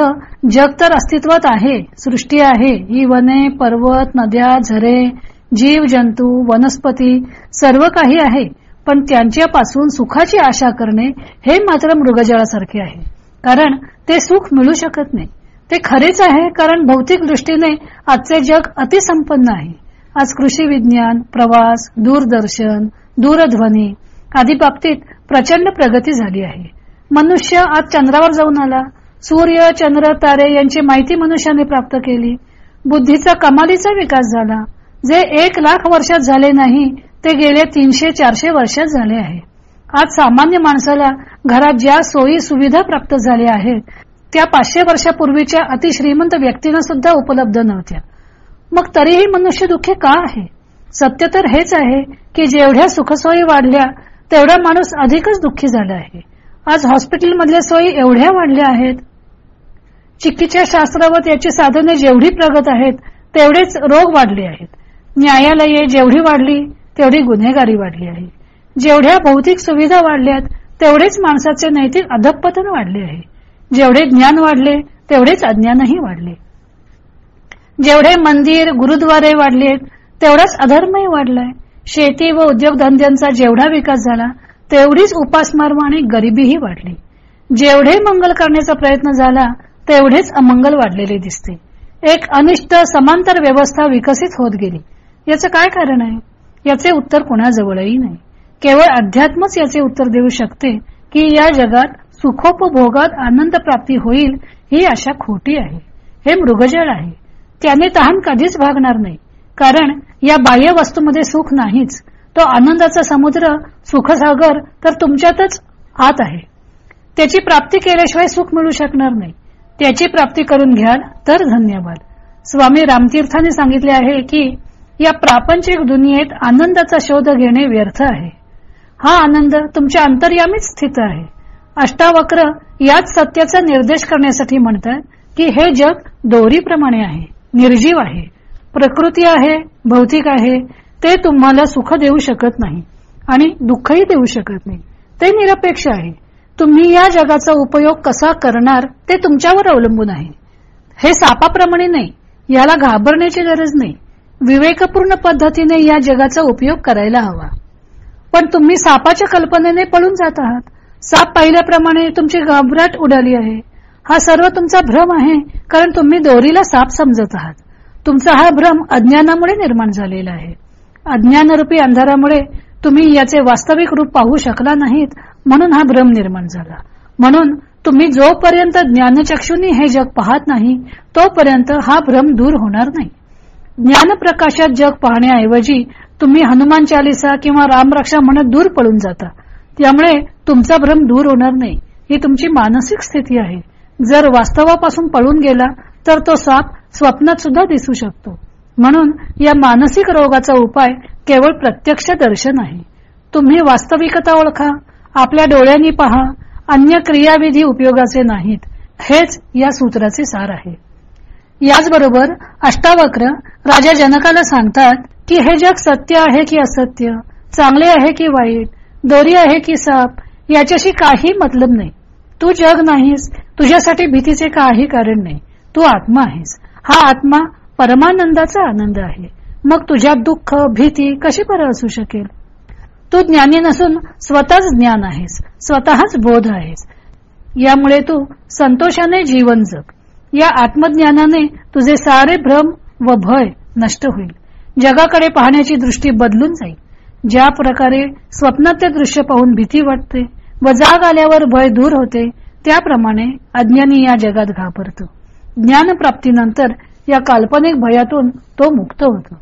S1: जग तर अस्तित्वात आहे सृष्टी आहे ही वने पर्वत नद्या झरे जीव जंतू वनस्पती सर्व काही आहे पण त्यांच्यापासून सुखाची आशा करणे हे मात्र मृगजळासारखे आहे कारण ते सुख मिळू शकत नाही. ते खरेच आहे कारण भौतिक दृष्टीने आजचे जग अतिसंपन्न आहे. आज कृषी विज्ञान प्रवास दूरदर्शन दूरध्वनी आदी बाबतीत प्रचंड प्रगती झाली आहे. मनुष्य आज चंद्रावर जाऊन आला. सूर्य चंद्र तारे यांची माहिती मनुष्याने प्राप्त केली. बुद्धीचा कमालीचा विकास झाला. जे एक लाख वर्षात झाले नाही ते गेले तीनशे चारशे वर्षात झाले आहे. आज सामान्य माणसाला घरात ज्या सोयी सुविधा प्राप्त झाल्या आहेत त्या पाचशे वर्षापूर्वीच्या अतिश्रीमंत व्यक्तींना सुद्धा उपलब्ध नव्हत्या. मग तरीही मनुष्य दुःखी का आहे? सत्य तर हेच आहे की जेवढ्या सुखसोयी वाढल्या तेवढा माणूस अधिकच दुःखी झाला आहे. आज हॉस्पिटल मधल्या सोयी एवढ्या वाढल्या आहेत. चिकित्सा शास्त्रावर याची साधने जेवढी प्रगत आहेत तेवढेच रोग वाढले आहेत. न्यायालये जेवढी वाढली तेवढी गुन्हेगारी वाढली आहे. जेवढ्या भौतिक सुविधा वाढल्यात तेवढेच माणसाचे नैतिक अधपतन वाढले आहे. जेवढे ज्ञान वाढले तेवढेच अज्ञानही वाढले. जेवढे मंदिर गुरुद्वारे वाढलेत तेवढाच अधर्मही वाढलाय. शेती व उद्योगधंद्यांचा जेवढा विकास झाला तेवढीच उपासमार्ग आणि गरिबीही वाढली. जेवढे मंगल करण्याचा प्रयत्न झाला तेवढेच अमंगल वाढलेले दिसते. एक अनिष्ट समांतर व्यवस्था विकसित होत गेली. याचं काय कारण आहे? याचे उत्तर कोणाजवळही नाही. केवळ अध्यात्मच याचे उत्तर देऊ शकते की या जगात सुखोपभोगात आनंद प्राप्ती होईल ही आशा खोटी आहे. हे मृगजळ आहे. त्याने तहान कधीच भागणार नाही. कारण या बाह्य वस्तूमध्ये सुख नाहीच. तो आनंदाचा समुद्र सुखसागर तर तुमच्यातच आत आहे. त्याची प्राप्ती केल्याशिवाय सुख मिळू शकणार नाही. त्याची प्राप्ती करून घ्याल तर धन्यवाद. स्वामी रामतीर्थाने सांगितले आहे की या प्रापंचिक दुनियेत आनंदाचा शोध घेणे व्यर्थ आहे. हा आनंद तुमच्या अंतर्यामीच स्थित आहे. अष्टावक्र याच सत्याचा निर्देश करण्यासाठी म्हणतात की हे जग दोरीप्रमाणे आहे निर्जीव आहे प्रकृती आहे भौतिक आहे ते तुम्हाला सुख देऊ शकत नाही आणि दुःखही देऊ शकत नाही. ते निरपेक्ष आहे. तुम्ही या जगाचा उपयोग कसा करणार ते तुमच्यावर अवलंबून आहे. हे सापाप्रमाणे नाही याला घाबरण्याची गरज नाही. विवेकपूर्ण पद्धतीने या जगाचा उपयोग करायला हवा. पण तुम्ही सापाच्या कल्पनेने पळून जात आहात. साप पाहिल्याप्रमाणे तुमची घाबराट उडाली आहे. हा सर्व तुमचा भ्रम आहे कारण तुम्ही दोरीला साप समजत आहात. तुमचा हा भ्रम अज्ञानामुळे निर्माण झालेला आहे. अज्ञानरूपी अंधारामुळे तुम्ही याचे वास्तविक रूप पाहू शकला नाहीत म्हणून हा भ्रम निर्माण झाला. म्हणून तुम्ही जोपर्यंत ज्ञानचक्षुनी हे जग पाहत नाही तोपर्यंत हा भ्रम दूर होणार नाही. ज्ञानप्रकाशात जग पाहण्याऐवजी तुम्ही हनुमान चालिसा किंवा रामरक्षा म्हणत दूर पळून जाता. त्यामुळे तुमचा भ्रम दूर होणार नाही. ही तुमची मानसिक स्थिती आहे. जर वास्तवापासून पळून गेला तर तो साप स्वप्नात सुद्धा दिसू शकतो. म्हणून या मानसिक रोगाचा उपाय केवळ प्रत्यक्ष दर्शन आहे. तुम्ही वास्तविकता ओळखा आपल्या डोळ्यांनी पहा अन्य क्रियाविधी उपयोगाचे नाहीत. हेच या सूत्राचे सार आहे. याचबरोबर अष्टावक्र राजा जनकाला सांगतात की हे जग सत्य आहे की असत्य? चांगले आहे की वाईट? दोरी आहे की साप याच्याशी काही मतलब नाही. तू जग नाहीस तुझ्यासाठी भीतीचे काही कारण नाही. तू आत्मा आहेस. हा आत्मा परमानंदाचा आनंद आहे. मग तुझ्यात दुःख भीती कशी बरं असू शकेल? तू ज्ञानी नसून स्वतःच ज्ञान आहेस स्वतःच बोध आहेस. यामुळे तू संतोषाने जीवन जग. या आत्मज्ञानाने तुझे सारे भ्रम व भय नष्ट होईल. जगाकडे पाहण्याची दृष्टी बदलून जाईल. ज्या प्रकारे स्वप्नात ते दृश्य पाहून भीती वाटते व जाग आल्यावर भय दूर होते त्याप्रमाणे अज्ञानी या जगात घाबरतो. ज्ञानप्राप्तीनंतर या काल्पनिक भयातून तो मुक्त होतो.